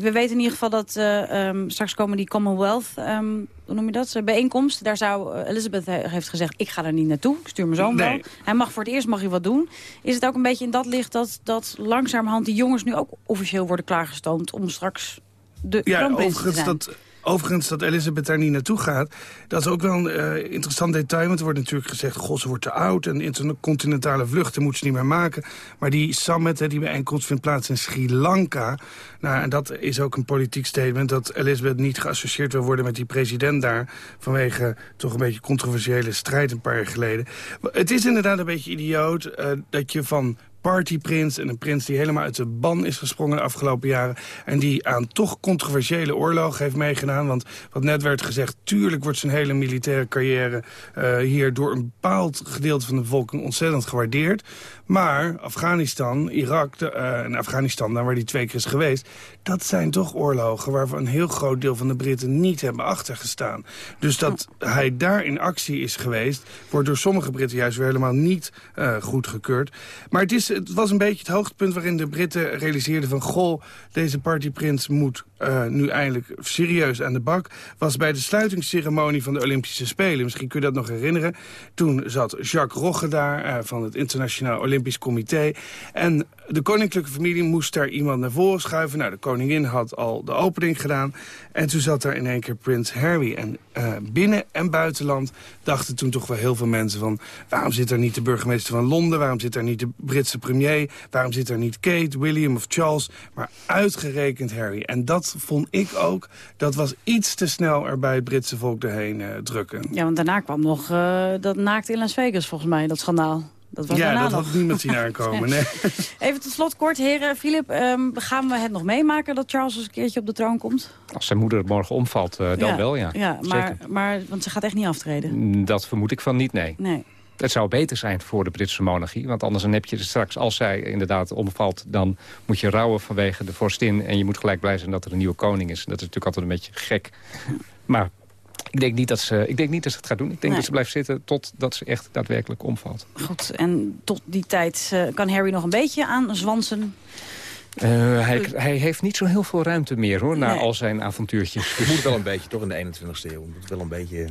we weten in ieder geval dat eh, ehm, straks komen die Commonwealth, ehm, hoe noem je dat, Eh, bijeenkomst. Daar zou Elizabeth he- heeft gezegd, ik ga er niet naartoe. Ik stuur mijn zoon wel. Hij mag voor het eerst mag hij wat doen. Is het ook een beetje in dat licht dat, dat langzamerhand die jongens nu ook officieel worden klaargestoomd om straks de Ja, overigens dat, overigens dat Elizabeth daar niet naartoe gaat... dat is ook wel een eh, interessant detail. Want er wordt natuurlijk gezegd... goh, ze wordt te oud en intercontinentale vluchten moet ze niet meer maken. Maar die summit, hè, die bijeenkomst vindt plaats in Sri Lanka. Nou, en dat is ook een politiek statement... dat Elizabeth niet geassocieerd wil worden met die president daar... vanwege toch een beetje controversiële strijd een paar jaar geleden. Het is inderdaad een beetje idioot eh, dat je van partyprins en een prins die helemaal uit de ban is gesprongen de afgelopen jaren... en die aan toch controversiële oorlogen heeft meegedaan. Want wat net werd gezegd, tuurlijk wordt zijn hele militaire carrière... eh, hier door een bepaald gedeelte van de bevolking ontzettend gewaardeerd. Maar Afghanistan, Irak eh, en Afghanistan, daar waar die twee keer is geweest... dat zijn toch oorlogen waarvan een heel groot deel van de Britten niet hebben achtergestaan. Dus dat hij daar in actie is geweest... wordt door sommige Britten juist weer helemaal niet eh goedgekeurd. Maar het, is, het was een beetje het hoogtepunt waarin de Britten realiseerden van... goh, deze partyprins moet eh, nu eindelijk serieus aan de bak. Was bij de sluitingsceremonie van de Olympische Spelen. Misschien kun je dat nog herinneren. Toen zat Jacques Rogge daar eh, van het Internationaal Olympisch Comité. En de koninklijke familie moest daar iemand naar voren schuiven. Nou, de koningin had al de opening gedaan. En toen zat daar in één keer prins Harry. En eh, binnen- en buitenland dachten toen toch wel heel veel mensen van... waarom zit daar niet de burgemeester van Londen? Waarom zit daar niet de Britse premier? Waarom zit daar niet Kate, William of Charles? Maar uitgerekend Harry. En dat vond ik ook, dat was iets te snel er bij het Britse volk erheen eh, drukken. Ja, want daarna kwam nog eh, dat naakt in Las Vegas, volgens mij, dat schandaal. Dat was ja, daarna dat nog. had niemand zien aankomen. <laughs> Nee. Even tot slot kort, heren. Filip, ehm, gaan we het nog meemaken dat Charles eens een keertje op de troon komt? Als zijn moeder morgen omvalt, eh, dan wel, ja. Ja, maar, Zeker. maar, want ze gaat echt niet aftreden. Dat vermoed ik van niet, nee. Nee. Het zou beter zijn voor de Britse monarchie. Want anders dan heb je straks, als zij inderdaad omvalt... dan moet je rouwen vanwege de vorstin. En je moet gelijk blij zijn dat er een nieuwe koning is. Dat is natuurlijk altijd een beetje gek. Maar ik denk niet dat ze, ik denk niet dat ze het gaat doen. Ik denk Nee. dat ze blijft zitten totdat ze echt daadwerkelijk omvalt. Goed, en tot die tijd eh, kan Harry nog een beetje aan zwansen. Eh, hij, hij heeft niet zo heel veel ruimte meer, hoor, na Nee. al zijn avontuurtjes. Het moet wel een beetje, toch in de 21ste eeuw. Het moet wel een beetje...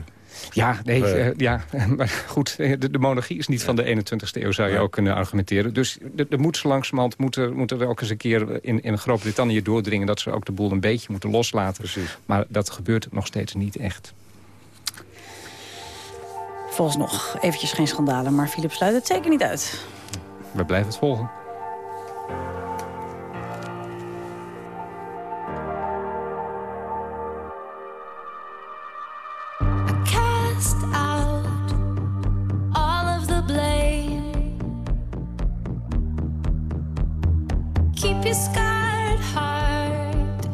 Ja, nee, Eh. eh, ja, <laughs> maar goed, eh, de, de monarchie is niet van de 21ste eeuw, zou je ook kunnen argumenteren. Dus er moet zo langzamerhand moeten, moeten er ook eens een keer in, in Groot-Brittannië doordringen... dat ze ook de boel een beetje moeten loslaten. Maar dat gebeurt nog steeds niet echt. Volgens nog eventjes geen schandalen, maar Philip sluit het zeker niet uit. We blijven het volgen. Your scarred heart,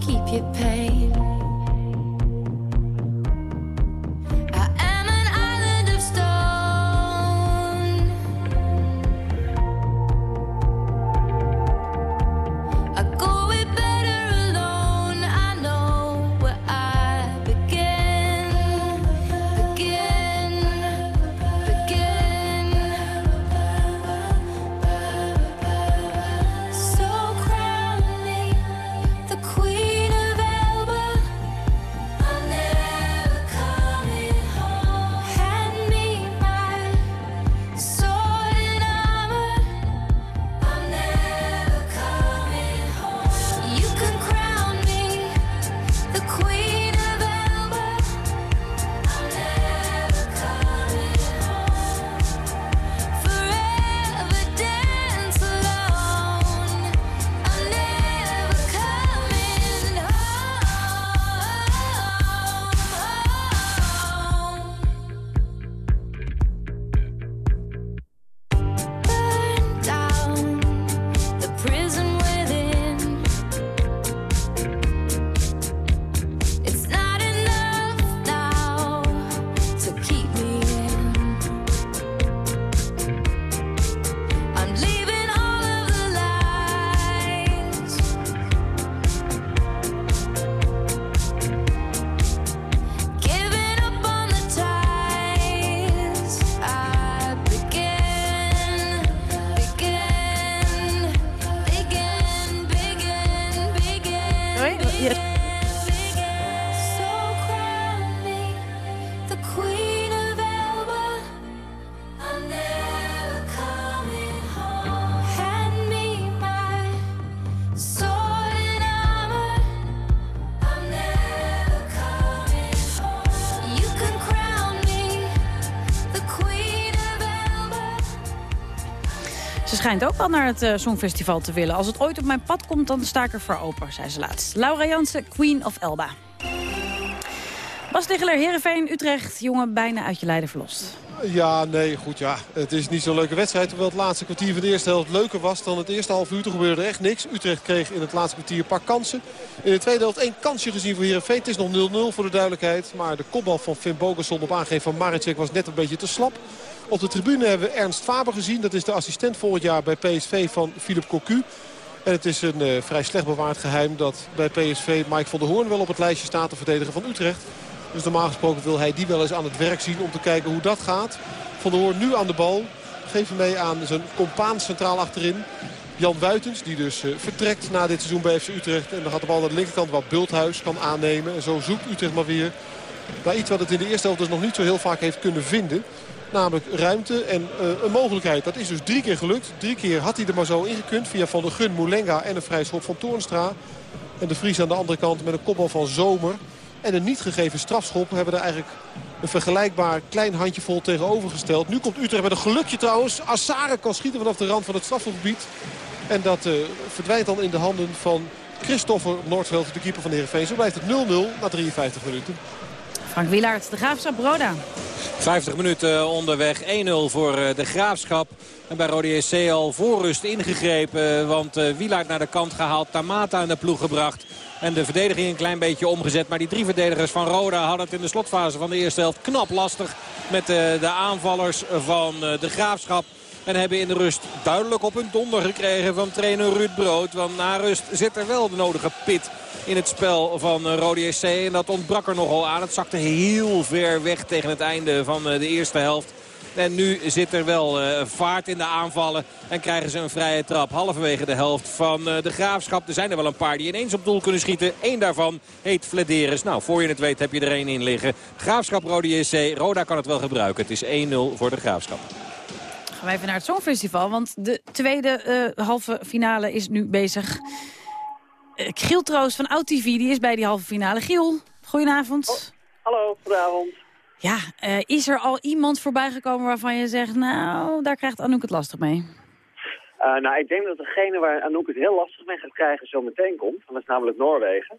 keep your pain. Schijnt ook wel naar het eh, Songfestival te willen. Als het ooit op mijn pad komt, dan sta ik er voor open, zei ze laatst. Laura Jansen, Queen of Elba. Bas Tegeler, Heerenveen, Utrecht. Jongen, bijna uit je lijden verlost. Ja, nee, goed ja. Het is niet zo'n leuke wedstrijd. Terwijl het laatste kwartier van de eerste helft leuker was dan het eerste half uur. Gebeurde er echt niks. Utrecht kreeg in het laatste kwartier een paar kansen. In de tweede helft één kansje gezien voor Heerenveen. Het is nog 0-0 voor de duidelijkheid. Maar de kopbal van Finn Bogerson op aangeven van Maricek was net een beetje te slap. Op de tribune hebben we Ernst Faber gezien. Dat is de assistent volgend jaar bij PSV van Philip Cocu. En het is een eh, vrij slecht bewaard geheim dat bij PSV Mike van der Hoorn wel op het lijstje staat. De verdediger van Utrecht. Dus normaal gesproken wil hij die wel eens aan het werk zien om te kijken hoe dat gaat. Van der Hoorn nu aan de bal. Geeft hem mee aan zijn compaan centraal achterin. Jan Wuitens, die dus eh, vertrekt na dit seizoen bij FC Utrecht. En dan gaat de bal naar de linkerkant wat Bulthuis kan aannemen. En zo zoekt Utrecht maar weer naar iets wat het in de eerste helft dus nog niet zo heel vaak heeft kunnen vinden. Namelijk ruimte en eh, een mogelijkheid. Dat is dus drie keer gelukt. Drie keer had hij er maar zo ingekund via Van der Gun, Moulenga en een vrij schop van Toornstra. En de Vries aan de andere kant met een kopbal van Zomer. En een niet gegeven strafschop hebben er eigenlijk een vergelijkbaar klein handjevol tegenovergesteld. Nu komt Utrecht met een gelukje trouwens. Assare kan schieten vanaf de rand van het strafschopgebied. En dat eh, verdwijnt dan in de handen van Christopher Noordveld, de keeper van de Heerenveen. Zo blijft het 0-0 na 53 minuten. Frank Wielaert, de Graafschap Roda. 50 minuten onderweg. 1-0 voor eh, de Graafschap. En bij Rode JC al voor rust ingegrepen. Want eh, Wielaert naar de kant gehaald. Tamata in de ploeg gebracht. En de verdediging een klein beetje omgezet. Maar die drie verdedigers van Roda hadden het in de slotfase van de eerste helft knap lastig. Met eh, de aanvallers van de Graafschap. En hebben in de rust duidelijk op hun donder gekregen van trainer Ruud Brood. Want na rust zit er wel de nodige pit in het spel van eh, Rode SC. En dat ontbrak er nogal aan. Het zakte heel ver weg tegen het einde van eh, de eerste helft. En nu zit er wel uh, vaart in de aanvallen. En krijgen ze een vrije trap. Halverwege de helft van de Graafschap. Er zijn er wel een paar die ineens op doel kunnen schieten. Eén daarvan heet Flederis. Nou, voor je het weet heb je er één in liggen. Graafschap Rode JC. Roda kan het wel gebruiken. Het is 1-0 voor de Graafschap. Gaan wij even naar het Songfestival, want de tweede halve finale is nu bezig. Uh, Giel Troost van OutTV, die is bij die halve finale. Giel, goedenavond. Oh, hallo, goedenavond. Ja, uh, is er al iemand voorbij gekomen waarvan je zegt... nou, daar krijgt Anouk het lastig mee? Uh, nou, ik denk dat degene waar Anouk het heel lastig mee gaat krijgen zo meteen komt. Dat is namelijk Noorwegen.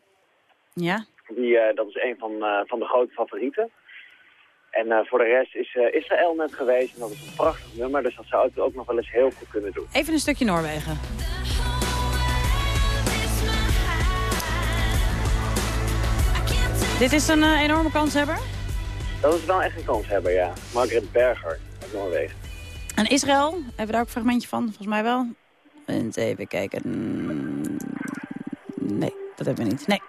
Ja? Die, uh, dat is een van, van de grote favorieten. En voor de rest is Israël net geweest. En dat is een prachtig nummer. Dus dat zou het ook nog wel eens heel goed kunnen doen. Even een stukje Noorwegen. Dit is een uh, enorme kanshebber? Dat is wel echt een kanshebber, ja. Margaret Berger uit Noorwegen. En Israël? Hebben we daar ook een fragmentje van? Volgens mij wel. Eens even kijken. Nee, dat hebben we niet. Nee.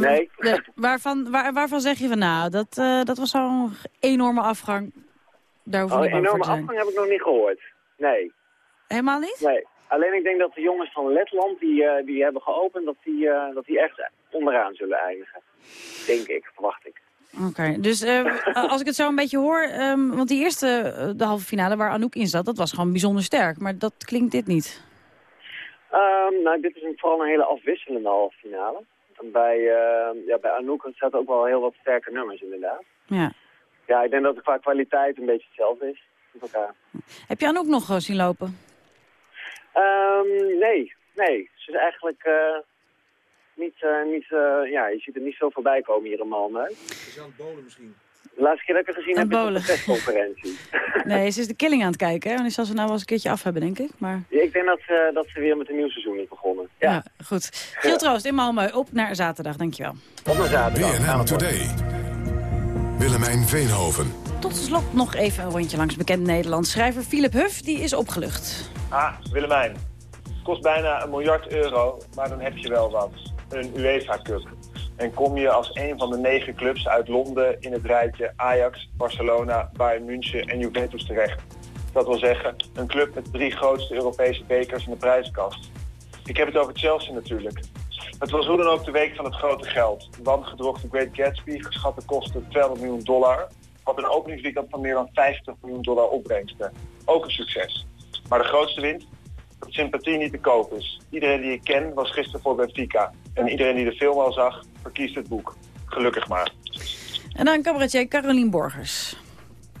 Nee. nee. Waarvan, waar, waarvan zeg je van nou, dat, uh, dat was zo'n enorme afgang. Daar hoef oh, een enorme afgang heb ik nog niet gehoord. Nee. Helemaal niet? Nee. Alleen ik denk dat de jongens van Letland die, uh, die hebben geopend, dat die, uh, dat die echt onderaan zullen eindigen. Denk ik, verwacht ik. Oké, okay. dus uh, <laughs> als ik het zo een beetje hoor... Um, want die eerste, de halve finale waar Anouk in zat, dat was gewoon bijzonder sterk. Maar dat klinkt dit niet. Um, nou, dit is een, vooral een hele afwisselende halve finale. Bij, uh, ja, bij Anouk staat ook wel heel wat sterke nummers inderdaad. Ja. Ja, ik denk dat het qua kwaliteit een beetje hetzelfde is. Met elkaar. Heb je Anouk nog zien lopen? Um, nee, nee. Ze is eigenlijk uh, niet, uh, niet ja, je ziet er niet zo voorbij komen hier in Malmö. Ze is aan het bolen misschien. De laatste keer dat ik haar gezien heb is op de persconferentie. <laughs> <laughs> nee, ze is de killing aan het kijken. Hè? En die zal ze nou wel eens een keertje af hebben, denk ik. Maar... Ja, ik denk dat, ze, dat ze weer met een nieuw seizoen is begonnen. Ja, ja goed. Giel Troost in Malmö. Op naar zaterdag, dankjewel. Op naar zaterdag. BNN Today. Willemijn Veenhoven. Tot slot nog even een rondje langs bekend Nederland. Schrijver Philip Huff die is opgelucht. Ah, Willemijn. Het kost bijna een miljard euro, maar dan heb je wel wat. Een UEFA Cup. En kom je als een van de negen clubs uit Londen in het rijtje Ajax, Barcelona, Bayern München en Juventus terecht. Dat wil zeggen, een club met drie grootste Europese bekers in de prijzenkast. Ik heb het over Chelsea natuurlijk. Het was hoe dan ook de week van het grote geld. Want gedrocht The Great Gatsby geschatte kosten 200 miljoen dollar. Wat een openingsweekend van meer dan 50 miljoen dollar opbrengste. Ook een succes. Maar de grootste winst? Dat sympathie niet te koop is. Iedereen die ik ken was gisteren voor Benfica. En iedereen die de film al zag, verkiest het boek. Gelukkig maar. En dan cabaretier Carolien Borgers.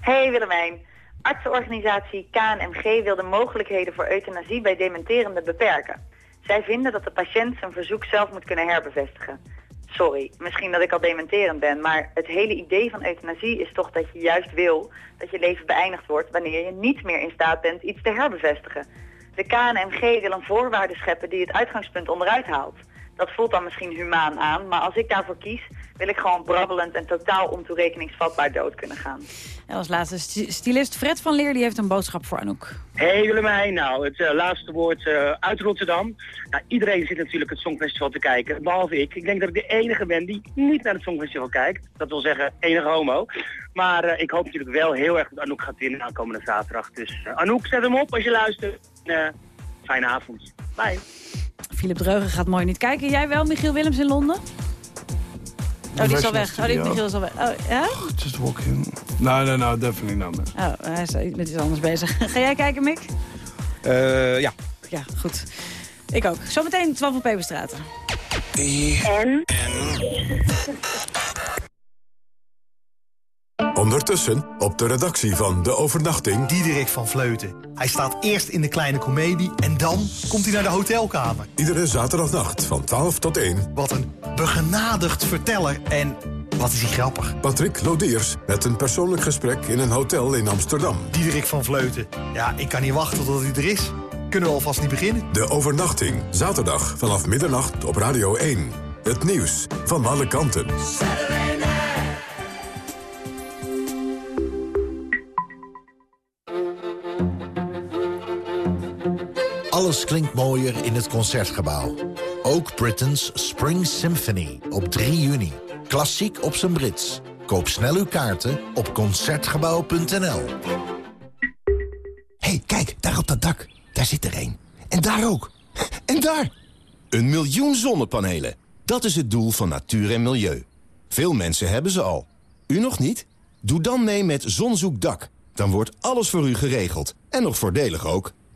Hey Willemijn. Artsenorganisatie KNMG wil de mogelijkheden voor euthanasie bij dementerenden beperken. Zij vinden dat de patiënt zijn verzoek zelf moet kunnen herbevestigen. Sorry, misschien dat ik al dementerend ben, maar het hele idee van euthanasie is toch dat je juist wil dat je leven beëindigd wordt wanneer je niet meer in staat bent iets te herbevestigen. De KNMG wil een voorwaarde scheppen die het uitgangspunt onderuit haalt. Dat voelt dan misschien humaan aan, maar als ik daarvoor kies, wil ik gewoon brabbelend en totaal ontoerekeningsvatbaar dood kunnen gaan. En als laatste stylist Fred van Leer die heeft een boodschap voor Anouk. Hey Willemijn, nou het eh, laatste woord eh, uit Rotterdam. Nou, iedereen zit natuurlijk het Songfestival te kijken, behalve ik. Ik denk dat ik de enige ben die niet naar het Songfestival kijkt. Dat wil zeggen, enige homo. Maar eh, ik hoop natuurlijk wel heel erg dat Anouk gaat winnen aankomende zaterdag. Dus Anouk, zet hem op als je luistert. Eh, fijne avond. Bye. Philip Dreugen gaat mooi niet kijken. Jij wel, Michiel Willems in Londen? Oh, die is al weg. Oh, die Michiel is al weg. Oh, ja? Just walking. No, no, no, definitely not. Man. Oh, hij is met iets anders bezig. <laughs> Ga jij kijken, Mick? Eh, ja. Ja, goed. Ik ook. Zometeen 12 op Peperstraten. En? Ondertussen op de redactie van De Overnachting... Diederik van Vleuten. Hij staat eerst in de kleine komedie en dan komt hij naar de hotelkamer. Iedere zaterdagnacht van 12 tot 1. Wat een begenadigd verteller en wat is hij grappig. Patrick Lodiers met een persoonlijk gesprek in een hotel in Amsterdam. Diederik van Vleuten. Ja, ik kan niet wachten tot hij er is. Kunnen we alvast niet beginnen? De Overnachting, zaterdag vanaf middernacht op Radio 1. Het nieuws van alle kanten. Alles klinkt mooier in het Concertgebouw. Ook Britain's Spring Symphony op 3 juni. Klassiek op zijn Brits. Koop snel uw kaarten op Concertgebouw.nl. hey, kijk, daar op dat dak. Daar zit er één. En daar ook. En daar! Een miljoen zonnepanelen. Dat is het doel van natuur en milieu. Veel mensen hebben ze al. U nog niet? Doe dan mee met Zonzoekdak. Dan wordt alles voor u geregeld. En nog voordelig ook.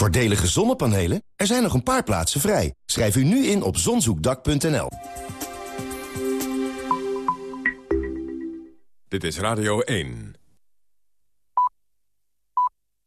Voordelige zonnepanelen? Er zijn nog een paar plaatsen vrij. Schrijf u nu in op zonzoekdak.nl. Dit is Radio 1.